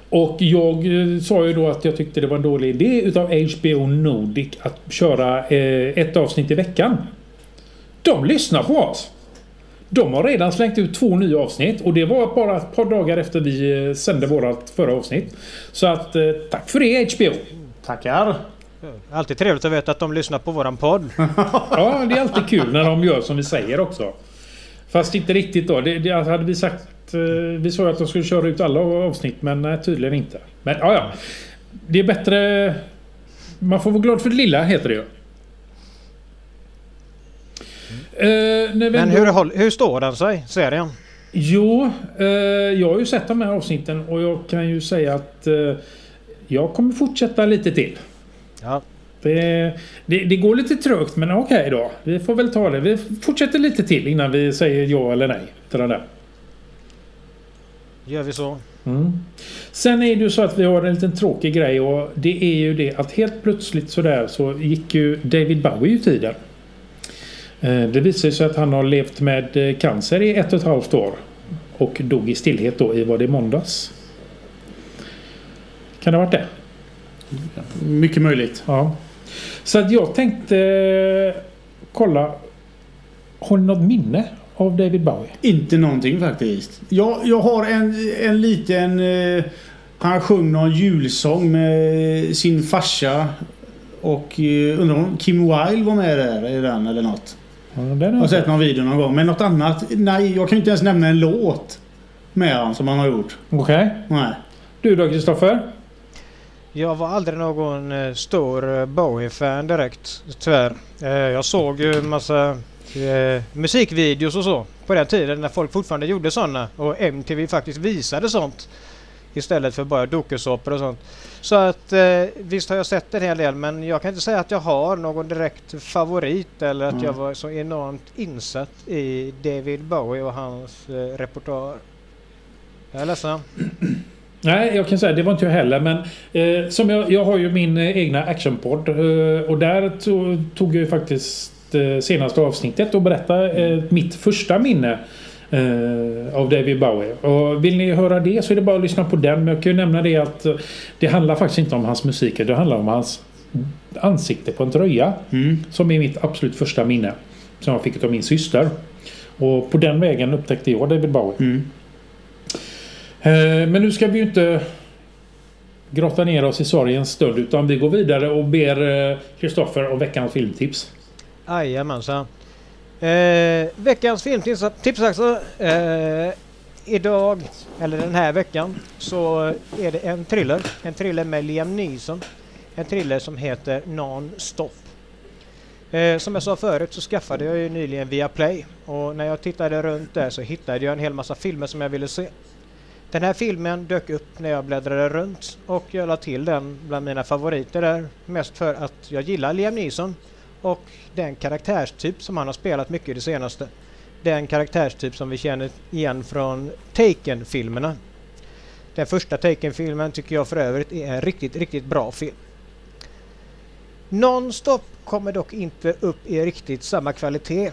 Och jag eh, sa ju då att jag tyckte det var en dålig idé utav HBO Nordic att köra eh, ett avsnitt i veckan. De lyssnar på oss. De har redan slängt ut två nya avsnitt och det var bara ett par dagar efter vi eh, sände vårat förra avsnitt. Så att eh, tack för det HBO! Tackar. Alltid trevligt att veta att de lyssnar på våran podd. Ja, det är alltid kul när de gör som vi säger också. Fast inte riktigt då. Det, det hade vi sagt... eh, Vi sa att de skulle köra ut alla avsnitt men tydligen inte. Men ja, ja. Det är bättre... Man får vara glad för det lilla heter det ju. Eh, Men hur, hur står den sig, serien? Jo, eh, jag har ju sett de här avsnitten och jag kan ju säga att eh, jag kommer fortsätta lite till. Ja. Det, det, det går lite trögt men okej då. Vi får väl ta det. Vi fortsätter lite till innan vi säger ja eller nej till den där. Gör vi så? Mm. Sen är det ju så att vi har en liten tråkig grej och det är ju det att helt plötsligt sådär så gick ju David Bowie ur tiden. Eh, Det visar sig att han har levt med eh, cancer i ett och ett halvt år. Och dog i stillhet då i vad det måndags. Kan det ha varit det? Mycket möjligt. Ja. Så att jag tänkte eh, kolla. Har ni något minne av David Bowie? Inte någonting faktiskt. Jag, jag har en, en liten... Eh, han sjöng någon julsång med sin farsa. Och eh, undrar om Kim Wilde var med där i den eller något. Ja, den Jag har jag sett sett. någon video någon gång. Men något annat? Nej, jag kan ju inte ens nämna en låt med han som han har gjort. Okej. Nej. Du då Kristoffer? Jag var aldrig någon eh, stor eh, Bowie-fan direkt, tyvärr. Eh, jag såg ju en massa musikvideos och så på den tiden när folk fortfarande gjorde sådana och MTV faktiskt visade sånt istället för bara dokusåpor och sånt. Så att eh, visst har jag sett en hel del men jag kan inte säga att jag har någon direkt favorit eller att Mm. jag var så enormt insatt i David Bowie och hans eh, repertoar. Jag är ledsen. Nej, jag kan säga det var inte jag heller. Men eh, som jag, jag har ju min eh, egna actionpodd. Eh, och där to, tog jag ju faktiskt eh, senaste avsnittet och berättade eh, mitt första minne eh, av David Bowie. Och vill ni höra det så är det bara att lyssna på den. Men jag kan ju nämna det att eh, det handlar faktiskt inte om hans musik. Det handlar om hans ansikte på en tröja. Mm. Som är mitt absolut första minne. Som jag fick av min syster. Och på den vägen upptäckte jag David Bowie. Mm. Eh, Men nu ska vi ju inte grotta ner oss i sorgens stund utan vi går vidare och ber eh, Kristoffer om veckans filmtips. Jajamensan. Eh, veckans filmtips alltså. Eh, idag, eller den här veckan, så är det en thriller. En thriller med Liam Neeson. En thriller som heter Non-Stop. Eh, som jag sa förut så skaffade jag ju nyligen via Play och när jag tittade runt där så hittade jag en hel massa filmer som jag ville se. Den här filmen dök upp när jag bläddrade runt och jag la till den bland mina favoriter där. Mest för att jag gillar Liam Neeson och den karaktärstyp som han har spelat mycket i det senaste. Den karaktärstyp som vi känner igen från Taken-filmerna. Den första Taken-filmen tycker jag för övrigt är en riktigt, riktigt bra film. Nonstop kommer dock inte upp i riktigt samma kvalitet.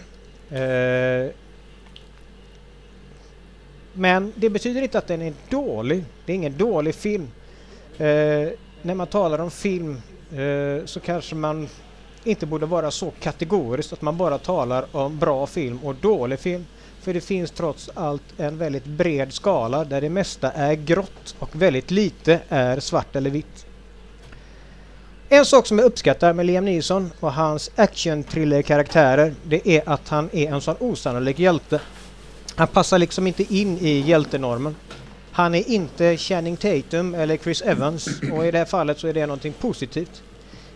Eh, men det betyder inte att den är dålig. Det är ingen dålig film. Eh, när man talar om film eh, så kanske man inte borde vara så kategoriskt att man bara talar om bra film och dålig film. För det finns trots allt en väldigt bred skala där det mesta är grått och väldigt lite är svart eller vitt. En sak som jag uppskattar med Liam Neeson och hans action karaktärer det är att han är en sån osannolik hjälte. Han passar liksom inte in i hjältenormen. Han är inte Channing Tatum eller Chris Evans och i det här fallet så är det någonting positivt.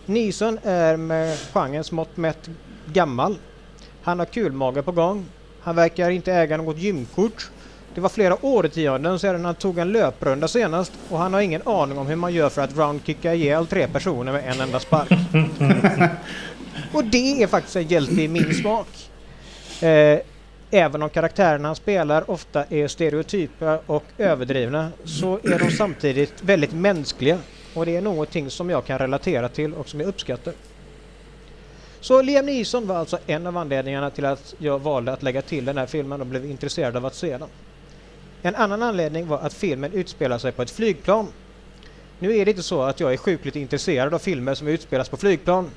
Neeson är med genrens mått mätt gammal. Han har kulmage på gång. Han verkar inte äga något gymkort. Det var flera årtionden sedan han tog en löprunda senast och han har ingen aning om hur man gör för att roundkicka ihjäl tre personer med en enda spark. och det är faktiskt en hjälte i min smak. Eh, även om karaktärerna han spelar ofta är stereotypa och överdrivna så är de samtidigt väldigt mänskliga och det är någonting som jag kan relatera till och som jag uppskattar. Så Liam Neeson var alltså en av anledningarna till att jag valde att lägga till den här filmen och blev intresserad av att se den. En annan anledning var att filmen utspelar sig på ett flygplan. Nu är det inte så att jag är sjukligt intresserad av filmer som utspelas på flygplan.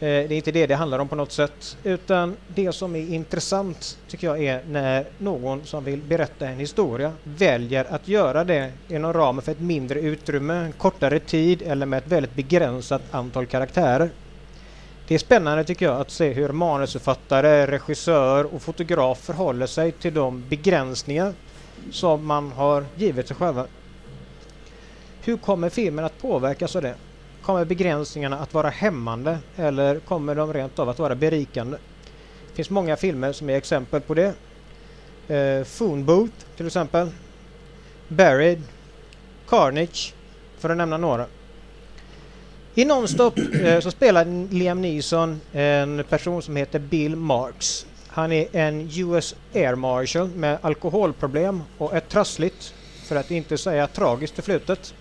Eh, det är inte det det handlar om på något sätt. Utan det som är intressant tycker jag är när någon som vill berätta en historia väljer att göra det inom ramen för ett mindre utrymme, en kortare tid eller med ett väldigt begränsat antal karaktärer. Det är spännande tycker jag att se hur manusförfattare, regissör och fotograf förhåller sig till de begränsningar som man har givit sig själva. Hur kommer filmen att påverkas av det? Kommer begränsningarna att vara hämmande eller kommer de rent av att vara berikande? Det finns många filmer som är exempel på det. Eh, Phone Booth till exempel. Buried. Carnage. För att nämna några. I Nonstop eh, så spelar Liam Neeson en person som heter Bill Marks. Han är en US Air Marshal med alkoholproblem och ett trassligt, för att inte säga tragiskt förflutet.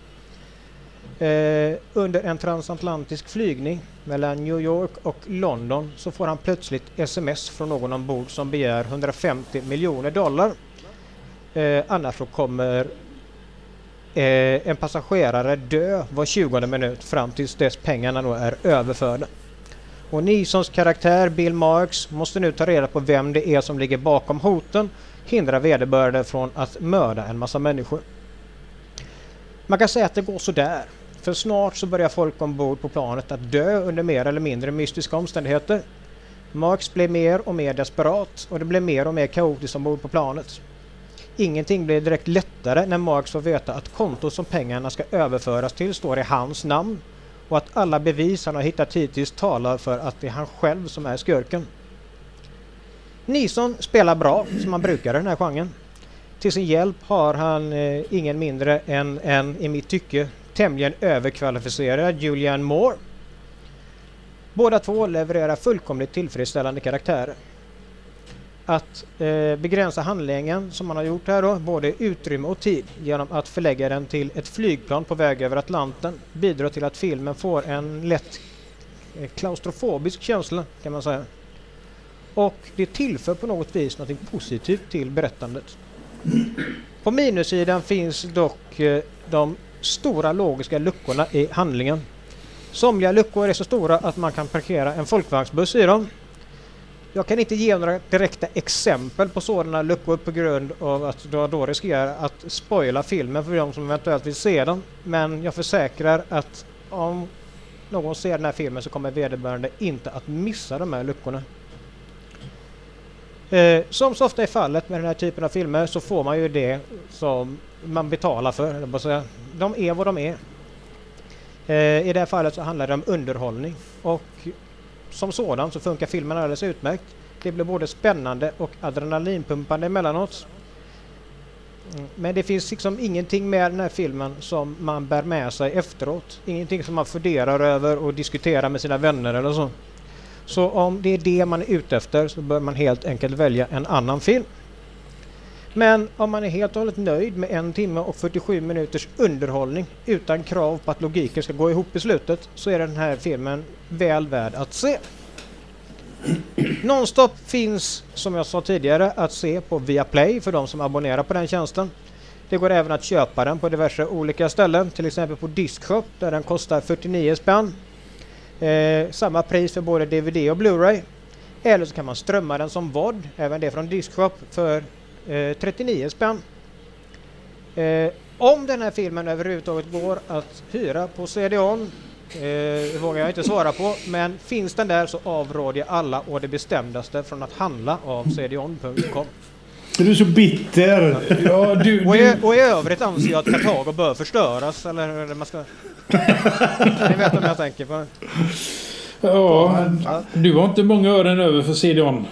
Eh, under en transatlantisk flygning mellan New York och London så får han plötsligt sms från någon ombord som begär 150 miljoner dollar. Eh, annars så kommer eh, en passagerare dö var 20 minut fram tills dess pengarna då är överförda. Och Nisons karaktär Bill Marks måste nu ta reda på vem det är som ligger bakom hoten, hindra vederbörande från att mörda en massa människor. Man kan säga att det går sådär. För snart så börjar folk ombord på planet att dö under mer eller mindre mystiska omständigheter. Marx blir mer och mer desperat och det blir mer och mer kaotiskt ombord på planet. Ingenting blir direkt lättare när Marx får veta att kontot som pengarna ska överföras till står i hans namn och att alla bevis han har hittat hittills talar för att det är han själv som är skurken. Nison spelar bra, som man brukar i den här genren. Till sin hjälp har han eh, ingen mindre än en, i mitt tycke, tämligen överkvalificerad Julianne Moore. Båda två levererar fullkomligt tillfredsställande karaktärer. Att eh, begränsa handlingen som man har gjort här då, både utrymme och tid, genom att förlägga den till ett flygplan på väg över Atlanten bidrar till att filmen får en lätt eh, klaustrofobisk känsla kan man säga. Och det tillför på något vis något positivt till berättandet. På minussidan finns dock eh, de stora logiska luckorna i handlingen. Somliga luckor är så stora att man kan parkera en folkvagnsbuss i dem. Jag kan inte ge några direkta exempel på sådana luckor på grund av att jag då riskerar att spoila filmen för de som eventuellt vill se den. Men jag försäkrar att om någon ser den här filmen så kommer vederbörande inte att missa de här luckorna. Eh, som så ofta är fallet med den här typen av filmer så får man ju det som man betalar för. De är vad de är. Eh, I det här fallet så handlar det om underhållning och som sådan så funkar filmen alldeles utmärkt. Det blir både spännande och adrenalinpumpande emellanåt. Mm, men det finns liksom ingenting med den här filmen som man bär med sig efteråt. Ingenting som man funderar över och diskuterar med sina vänner eller så. Så om det är det man är ute efter så bör man helt enkelt välja en annan film. Men om man är helt och hållet nöjd med en timme och 47 minuters underhållning utan krav på att logiken ska gå ihop i slutet så är den här filmen väl värd att se. Nonstop finns som jag sa tidigare att se på Viaplay för de som abonnerar på den tjänsten. Det går även att köpa den på diverse olika ställen, till exempel på Discshop där den kostar 49 spänn. Eh, samma pris för både DVD och Blu-ray. Eller så kan man strömma den som VOD, även det från Discshop, för eh, 39 spänn. Eh, om den här filmen överhuvudtaget går att hyra på CD-ON eh, det vågar jag inte svara på, men finns den där så avråder jag alla och det bestämdaste från att handla av cdon.com. Du är så bitter. Ja, du, Och, du, i, och i övrigt anser jag att Kartago bör förstöras, eller hur man ska... Ni vet vad jag tänker på. ja, du har inte många ören över för CD-ON.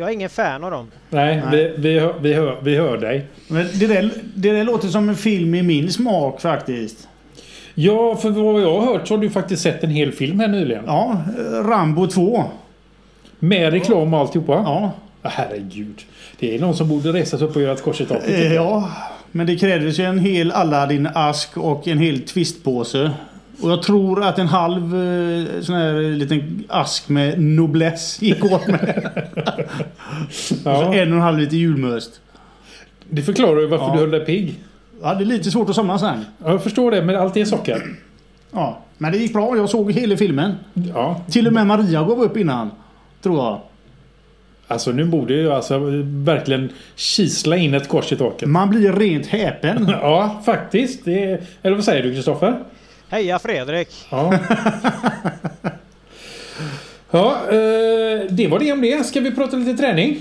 Jag är ingen fan av dem. Nej, Nej. Vi, vi, hör, vi, hör, vi hör dig. Men det, där, det där låter som en film i min smak faktiskt. Ja, för vad jag har hört så har du faktiskt sett en hel film här nyligen. Ja, Rambo 2. Med reklam och alltihopa. Ja. Ja, Herregud. Det är någon som borde resa sig upp och göra ett kors i taket. Eh, Ja, men det krävdes ju en hel Aladdin-ask och en hel twistpåse. Och jag tror att en halv eh, sån här liten ask med noblesse gick åt med. Och så Ja, en och en halv liter julmust. det förklarar ju varför Ja. du höll dig pigg. Ja, det är lite svårt att somna sen. Ja, Jag förstår det, men allt är socker. Ja, men det gick bra. Jag såg hela filmen. Ja, Till och med Maria gav upp innan. Tror jag. alltså nu borde ju alltså verkligen kisla in ett kors i taket. Man blir rent häpen. Ja, faktiskt. Är, eller vad säger du, Kristoffer? Heja Fredrik! Ja. Ja, eh, det var det om det. Ska vi prata lite träning?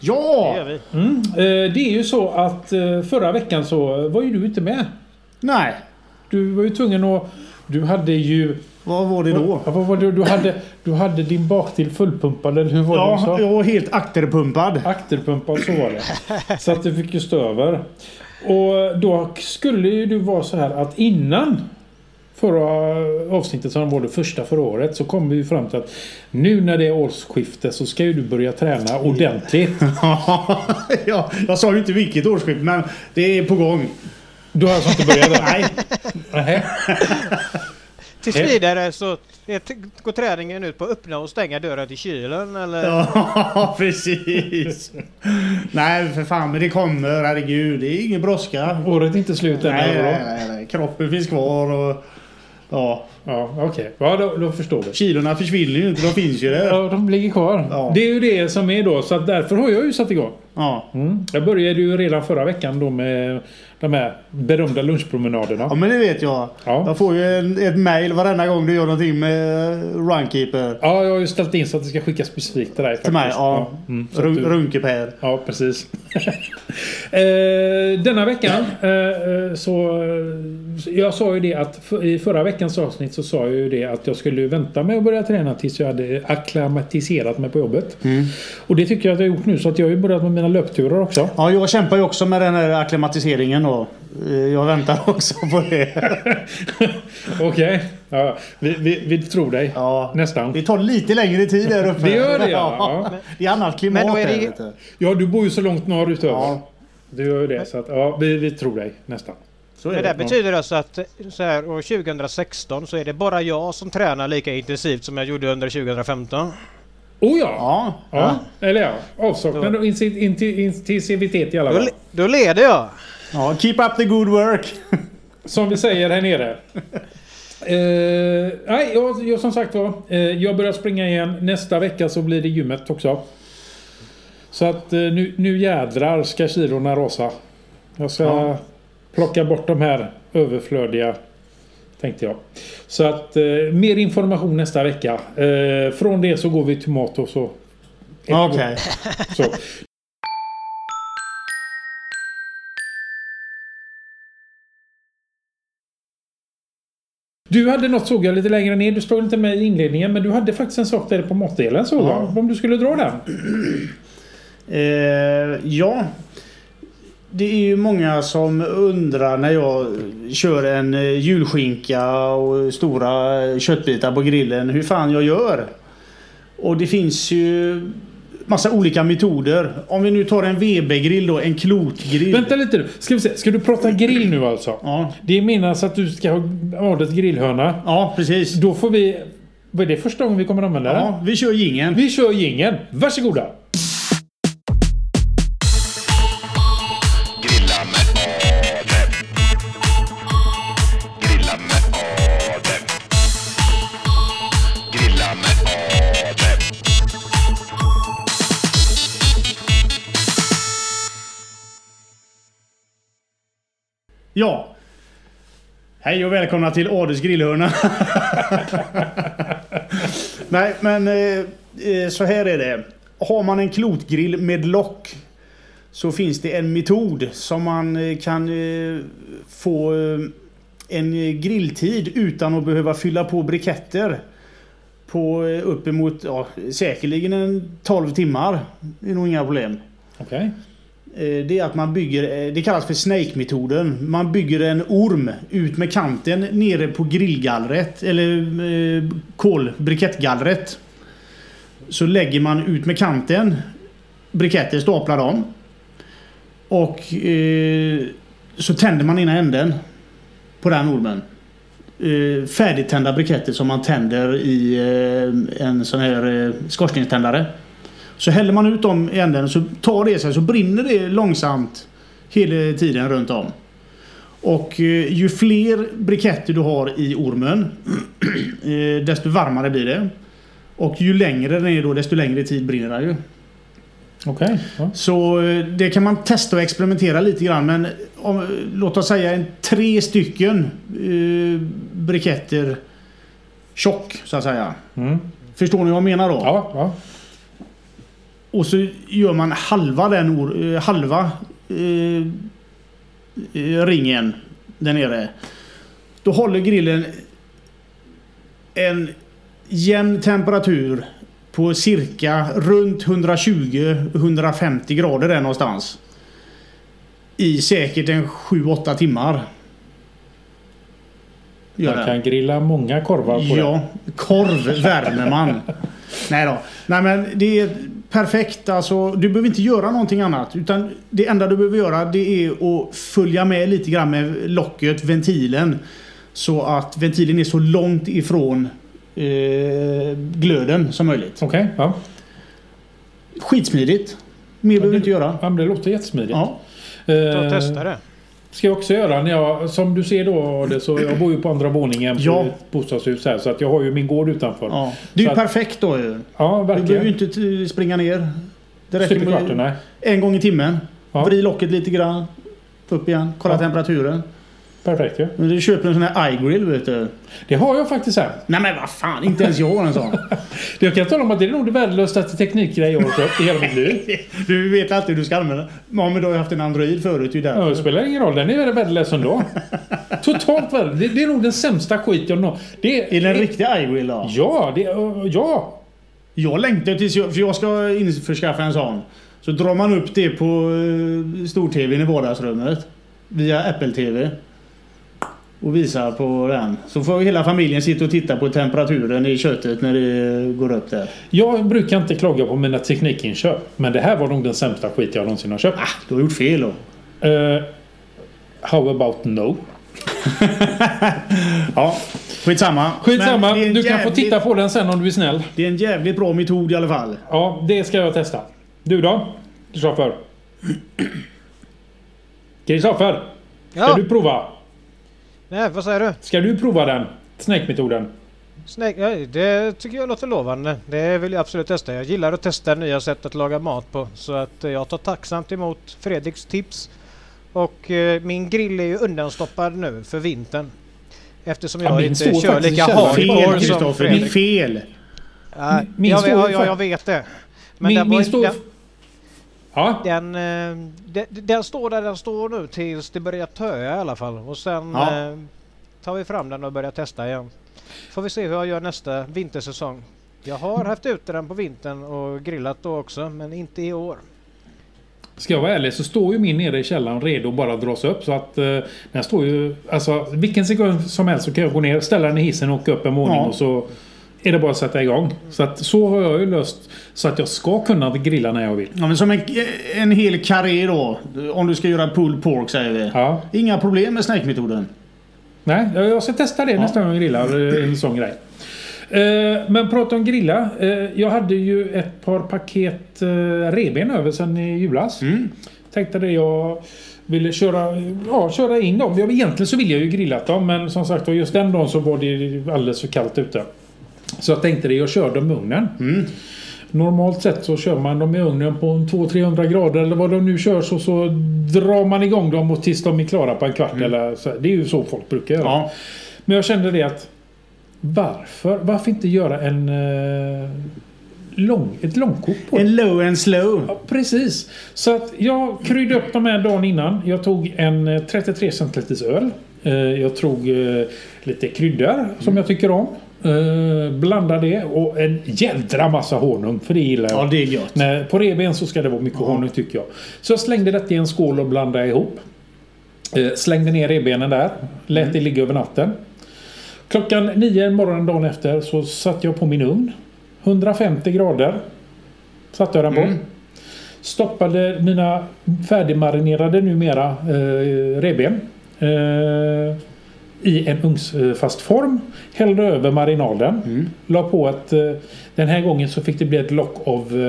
Ja! Mm. Eh, det är ju så att eh, förra veckan så var ju du inte med. Nej, Du var ju tvungen att... Du hade ju... vad var det då? Ja, vad var det? Du hade, du hade din bakdel fullpumpad, eller hur var det du Ja, sa? jag var helt akterpumpad. Akterpumpad, så var det. Så att du fick ju stå över. Och då skulle ju du vara så här att innan förra avsnittet som var det första förra året så kom vi fram till att nu när det är årsskifte så ska ju du börja träna ordentligt. ja, jag sa ju inte vilket årsskifte, men det är på gång. Du har alltså inte börjat än? Nej. Nej. Tills vidare så går träningen ut på att öppna och stänga dörren till kylen eller? Ja, precis. Nej, för fan, men det kommer. Herregud, det är ingen brådska. Året är inte slut än. Nej, nej, nej, nej. Kroppen finns kvar och... Ja. Ja okej. Ja, då, då förstår vi. Kilorna försvinner ju inte, de finns ju där. Ja, de ligger kvar. Ja. Det är ju det som är då, så att därför har jag ju satt igång. Ja. Mm. Jag började ju redan förra veckan då med de här berömda lunchpromenaderna. ja, men det vet jag. Ja. Jag får ju en, ett mail varenda gång du gör någonting med Runkeeper. Ja, jag har ju ställt in så att det ska skickas specifikt till dig. Till mig, faktiskt. ja. Mm, Run- du- Runke-Per. Ja, precis. eh, denna veckan eh, eh, så... Jag sa ju det att för, i förra veckans avsnitt så sa jag ju det att jag skulle vänta med att börja träna tills jag hade akklimatiserat mig på jobbet. Och det tycker jag att jag har gjort nu så att jag har ju börjat med mina löpturer också. Ja, jag kämpar ju också med den här akklimatiseringen då. Eh, Jag väntar också på det. Okej. Ja, vi, vi, vi tror dig. Ja. Nästan. Det tar lite längre tid där uppe. Det gör det, ja. Ja. Det är annat klimat Men då är det-. Ja, du bor ju så långt norrut över. Ja. Du gör ju det. Så att, ja, vi, vi tror dig nästan. Så det det. betyder alltså att så här, år 2016 så är det bara jag som tränar lika intensivt som jag gjorde under 2015. Oh ja! Ja. Ja, eller ja. Avsaknad av intensivitet i alla Då, fall. le- då leder jag! ja. Keep up the good work. Som vi säger här nere. Eh, nej, jag, jag som sagt var. Eh, jag börjar springa igen. Nästa vecka så blir det gymmet också. Så att eh, nu, nu jädrar ska kilorna rasa. Jag ska Ja. Plocka bort de här överflödiga. Tänkte jag. Så att eh, mer information nästa vecka. Eh, från det så går vi till mat och så. Okej. Så. Du hade något såg jag lite längre ner. Du stod inte med i inledningen men du hade faktiskt en sak där på matdelen såg Ja. jag. Om du skulle dra den. Eh, ja. Det är ju många som undrar när jag kör en eh, julskinka och stora köttbitar på grillen hur fan jag gör. Och det finns ju massa olika metoder. Om vi nu tar en VB-grill då, en klotgrill. Vänta lite nu. Ska vi se. Ska du prata grill nu alltså? Ja, Det menas att du ska ha Adels grillhörna. ja precis. Då får vi... Vad är det första gången vi kommer använda den? Ja, vi kör jingeln. Vi kör jingeln. Varsågoda. Ja. Hej och välkomna till Ades grillhörna. Nej, men eh, eh, så här är det. Har man en klotgrill med lock så finns det en metod som man eh, kan eh, få eh, en grilltid utan att behöva fylla på briketter. På uppemot, ja, säkerligen en 12 timmar. Det är nog inga problem. Okej. Eh, Eh, det är att man bygger, eh, det kallas för snake-metoden. Man bygger en orm ut med kanten nere på grillgallret eller eh, kolbrikettgallret. Så lägger man ut med kanten briketter, staplar dem. Och eh, så tänder man ena änden på den ormen. Eh, färdigtända briketter som man tänder i eh, en sån här eh, skorstenständare. Så häller man ut dem i änden så tar det sig så brinner det långsamt hela tiden runt om. Och eh, ju fler briketter du har i ormen eh, desto varmare blir det. Och ju längre den är då desto längre tid brinner den ju. Okej. Ja. Så eh, det kan man testa och experimentera lite grann men om, låt oss säga en tre stycken eh, briketter tjock så att säga. Mm. Förstår ni vad jag menar då? Ja, ja. Och så gör man halva den eh, halva eh, eh, ringen där nere. Då håller grillen en jämn temperatur på cirka runt 120-150 grader där någonstans. I säkert en 7-8 timmar. Gör Man den. kan grilla många korvar på Ja, korv värmer man. Nej då. Nej men det är perfekt. Alltså, du behöver inte göra någonting annat. Utan det enda du behöver göra det är att följa med lite grann med locket, ventilen. Så att ventilen är så långt ifrån eh, glöden som möjligt. Okej. Ja. Skitsmidigt. Mer behöver du inte göra. ja, men det låter jättesmidigt. Ja. Ta Eh, och testa det. Ska jag också göra när jag, som du ser då, det, så jag bor ju på andra våningen på Ja. ett bostadshus här. Så att jag har ju min gård utanför. Ja. Det är ju att- perfekt då ju. Ja, Du behöver verkligen. ju inte springa ner. Det räcker kvarten, med nej. en gång i timmen. Ja. Vrid locket lite grann. Upp igen. Kolla Ja. temperaturen. Perfekt ju. Men Du köper en sån här iGrill vet du. Det har jag faktiskt här. Nej men vad fan, inte ens jag har en sån. Jag kan tala om att det är nog det värdelösaste teknikgrej jag har köpt i hela mitt liv. Du vet alltid hur du ska använda den. Ja men du har ju haft en Android förut. Ju Ja, det spelar ingen roll. Den är väldigt värdelös ändå. Totalt värdelös. Det, det är nog den sämsta skit jag någon... Det Är det en riktig iGrill då? Ja, det, ja. Jag längtar tills jag... För jag ska införskaffa en sån. Så drar man upp det på uh, stor-tvn i vardagsrummet. Via Apple-TV. Och visar på den. Så får hela familjen sitta och titta på temperaturen i köttet när det går upp där. Jag brukar inte klaga på mina teknikinköp. Men det här var nog den sämsta skit jag någonsin har köpt. Ah, du har gjort fel då. Uh, how about no? Ja, skitsamma. Skitsamma. Du kan få jävligt- titta på den sen om du är snäll. Det är en jävligt bra metod i alla fall. Ja, det ska jag testa. Du då? Kristoffer? Kristoffer? Ska Ja. du prova? Nej, vad säger du? Ska du prova den? Snake-metoden? Snake, ja, det tycker jag låter lovande. Det vill jag absolut testa. Jag gillar att testa nya sätt att laga mat på. Så att eh, jag tar tacksamt emot Fredriks tips. Och eh, min grill är ju undanstoppad nu för vintern. Eftersom Ja, jag min inte kör lika. Fel hardcore som Fredrik. fel. Ja, Min jag, jag, jag, jag vet det. Men Min, den, var, den, Ja, den, eh, den, den står där den står nu tills det börjar töa i alla fall. Och sen Ja. eh, tar vi fram den och börjar testa igen. Får vi se hur jag gör nästa vintersäsong. Jag har haft ute den på vintern och grillat då också, men inte i år. Ska jag vara ärlig så står ju min nere i källaren redo att bara dras upp. Så att eh, den står ju... Alltså vilken sekund som helst så kan jag gå ner, ställa den i hissen och åka upp en våning Ja. och så är det bara att sätta igång. Så att så har jag ju löst så att jag ska kunna grilla när jag vill. Ja, men som en, en hel karré då. Om du ska göra pulled pork säger vi. Ja. Inga problem med snake-metoden. Nej, jag ska testa det nästa gång jag grillar. eh, En sån grej. Eh, Men prata om grilla. eh, Jag hade ju ett par paket eh, reben över sen i julas. Tänkte det jag ville köra, ja, köra in dem. Jag, egentligen så ville jag ju grillat dem men som sagt just den dagen så var det alldeles för kallt ute. Så jag tänkte det, jag kör dem i ugnen. Normalt sett så kör man dem i ugnen på en 200-300 grader eller vad de nu kör så, så drar man igång dem och tills de är klara på en kvart. Eller så. Det är ju så folk brukar göra. Ja. Men jag kände det att varför? Varför inte göra en eh, lång, ett långkok på? En low and slow. Ja, precis. Så att jag kryddade upp dem här dagen innan. Jag tog en eh, 33 centiliters öl. Eh, Jag tog eh, lite kryddor som jag tycker om. Eh, Blandade det och en jädra massa honung för det gillar jag. Ja, det är gött. Nej, på revben så ska det vara mycket honung tycker jag. Så jag slängde detta i en skål och blandade ihop. Eh, Slängde ner revbenen där. Lät det ligga över natten. Klockan nio morgonen dagen efter så satte jag på min ugn. 150 grader. Satte jag den på. Stoppade mina färdigmarinerade numera eh, revben. Eh, I en ugnsfast form. Hällde över marinaden. La på ett... Eh, den här gången så fick det bli ett lock av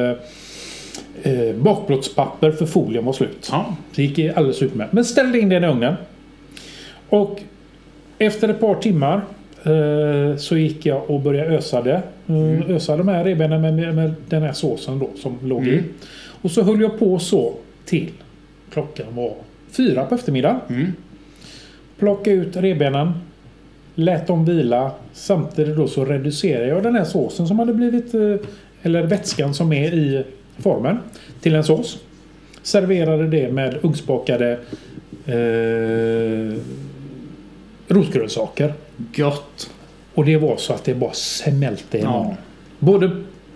eh, eh, bakplåtspapper för folien var slut. Ja. Det gick alldeles utmärkt. Men ställde in den i ugnen. Och efter ett par timmar eh, så gick jag och började ösa det. Mm. Ösa de här revbenen med, med, med den här såsen då som låg i. Och så höll jag på så till klockan var fyra på eftermiddagen. Plocka ut revbenen. Lät dem vila. Samtidigt då så reducerade jag den här såsen som hade blivit eh, eller vätskan som är i formen till en sås. Serverade det med ugnsbakade eh, rotgrönsaker. Gött. Och det var så att det bara smälte i Ja. munnen. Både,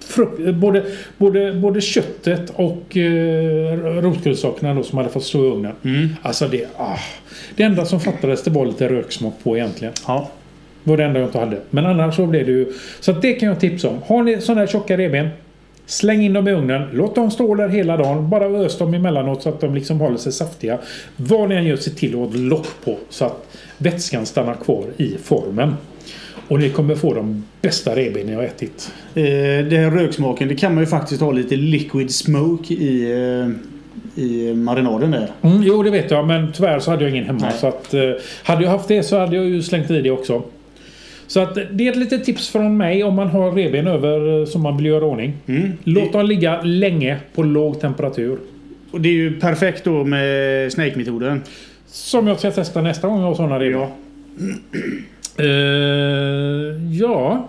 frukt, både, både, både köttet och eh, rotgrönsakerna då som hade fått stå i ugnen. Alltså det, ah, det enda som fattades det var lite röksmak på egentligen. Ja. Det var det enda jag inte hade. Men annars så blev det ju... Så att det kan jag tipsa om. Har ni sådana här tjocka revben. Släng in dem i ugnen. Låt dem stå där hela dagen. Bara ös dem emellanåt så att de liksom håller sig saftiga. Vad ni än gör, se till att ha ett lock på. Så att vätskan stannar kvar i formen. Och ni kommer få de bästa revben ni har ätit. Eh, den här röksmaken, det kan man ju faktiskt ha lite liquid smoke i, eh, i marinaden där. Mm, jo, det vet jag. Men tyvärr så hade jag ingen hemma. Så att, eh, hade jag haft det så hade jag ju slängt i det också. Så att det är ett litet tips från mig om man har revben över eh, som man vill göra ordning. Låt dem ligga länge på låg temperatur. Och det är ju perfekt då med Snake-metoden. Som jag ska testa nästa gång jag har sådana revben. Eh, ja.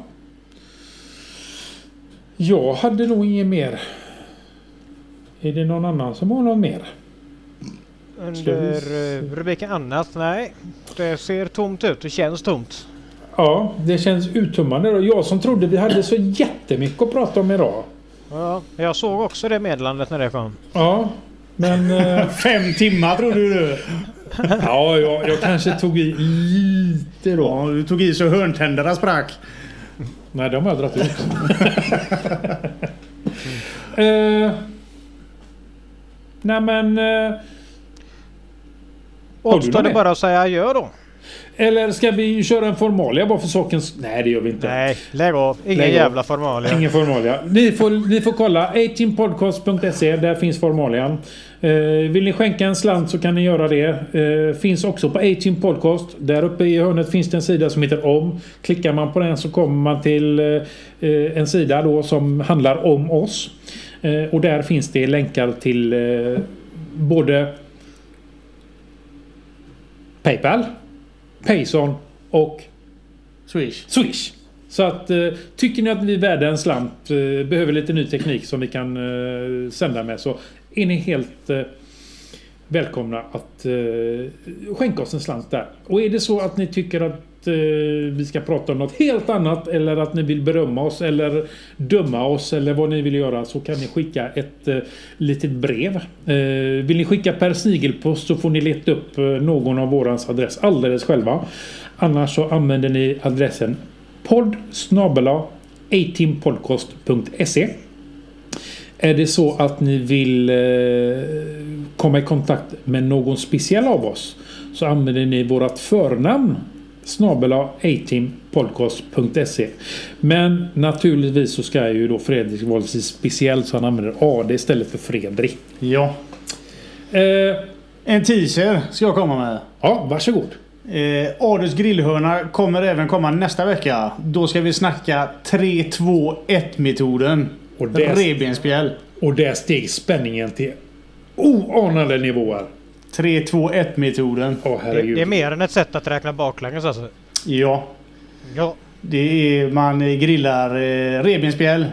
Jag hade nog inget mer. Är det någon annan som har något mer? Under eh, rubriken annat? Nej. Det ser tomt ut. Det känns tomt. Ja, det känns uttömmande. då. Jag som trodde vi hade så jättemycket att prata om idag. Ja, jag såg också det meddelandet när det kom. Ja, men... eh, Fem timmar trodde du? ja, jag, jag kanske tog i lite då. Ja, du tog i så hörntänderna sprack. Nej, de har jag dragit ut. eh, nej men... Eh, Återstår det bara att säga adjö då? Eller ska vi köra en formalia bara för sakens... Nej, det gör vi inte. Nej, lägg av. Ingen Lägg av. jävla formalia. Ingen formalia. Ni får, ni får kolla 18podcast.se. Där finns formalian. Eh, vill ni skänka en slant så kan ni göra det. Eh, finns också på 18 Podcast. Där uppe i hörnet finns det en sida som heter om. Klickar man på den så kommer man till eh, eh, en sida då som handlar om oss. Eh, och där finns det länkar till eh, både Paypal, Payson och Swish. Swish. Så att eh, tycker ni att vi är värda en slant, eh, behöver lite ny teknik som vi kan eh, sända med så är ni helt välkomna att skänka oss en slant där. Och är det så att ni tycker att eh, vi ska prata om något helt annat eller att ni vill berömma oss eller döma oss eller vad ni vill göra så kan ni skicka ett eh, litet brev. Eh, vill ni skicka per snigelpost så får ni leta upp eh, någon av vårans adress alldeles själva. Annars så använder ni adressen podd 18podcast.se Är det så att ni vill eh, komma i kontakt med någon speciell av oss så använder ni vårat förnamn snabela ateampodcast.se Men naturligtvis så ska ju då Fredrik vara lite speciell så han använder AD istället för Fredrik. Ja. Eh, En teaser ska jag komma med. ja, varsågod. Eh, Adels grillhörna kommer även komma nästa vecka. Då ska vi snacka 3-2-1-metoden. Och det- Revbensspjäll. Och där steg spänningen till oanade nivåer. 3-2-1-metoden. Åh Det, det är mer än ett sätt att räkna baklänges alltså. Ja. Ja. Det är, man eh, grillar eh, revbensspjäll.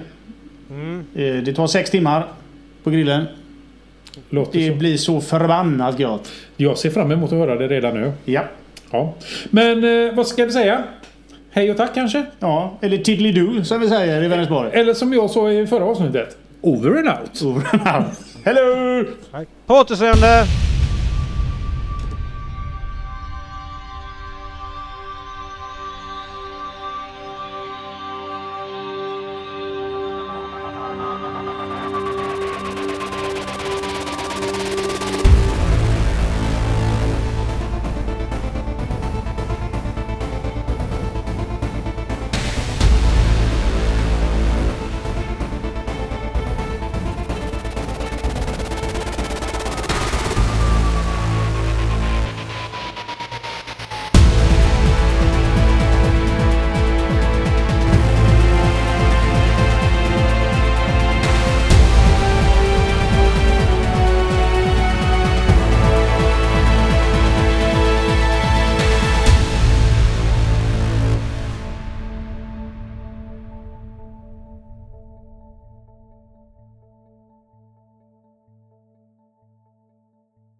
Mm. Eh, det tar sex timmar på grillen. Låter Det så. blir så förbannat gott. Jag ser fram emot att höra det redan nu. Ja. Ja. Men eh, vad ska vi säga? Hej och tack kanske? Ja, eller tiddly-doo som vi säger i Vänersborg. Eller som jag sa i förra avsnittet. Over and out. Over and out. Hello! På återseende!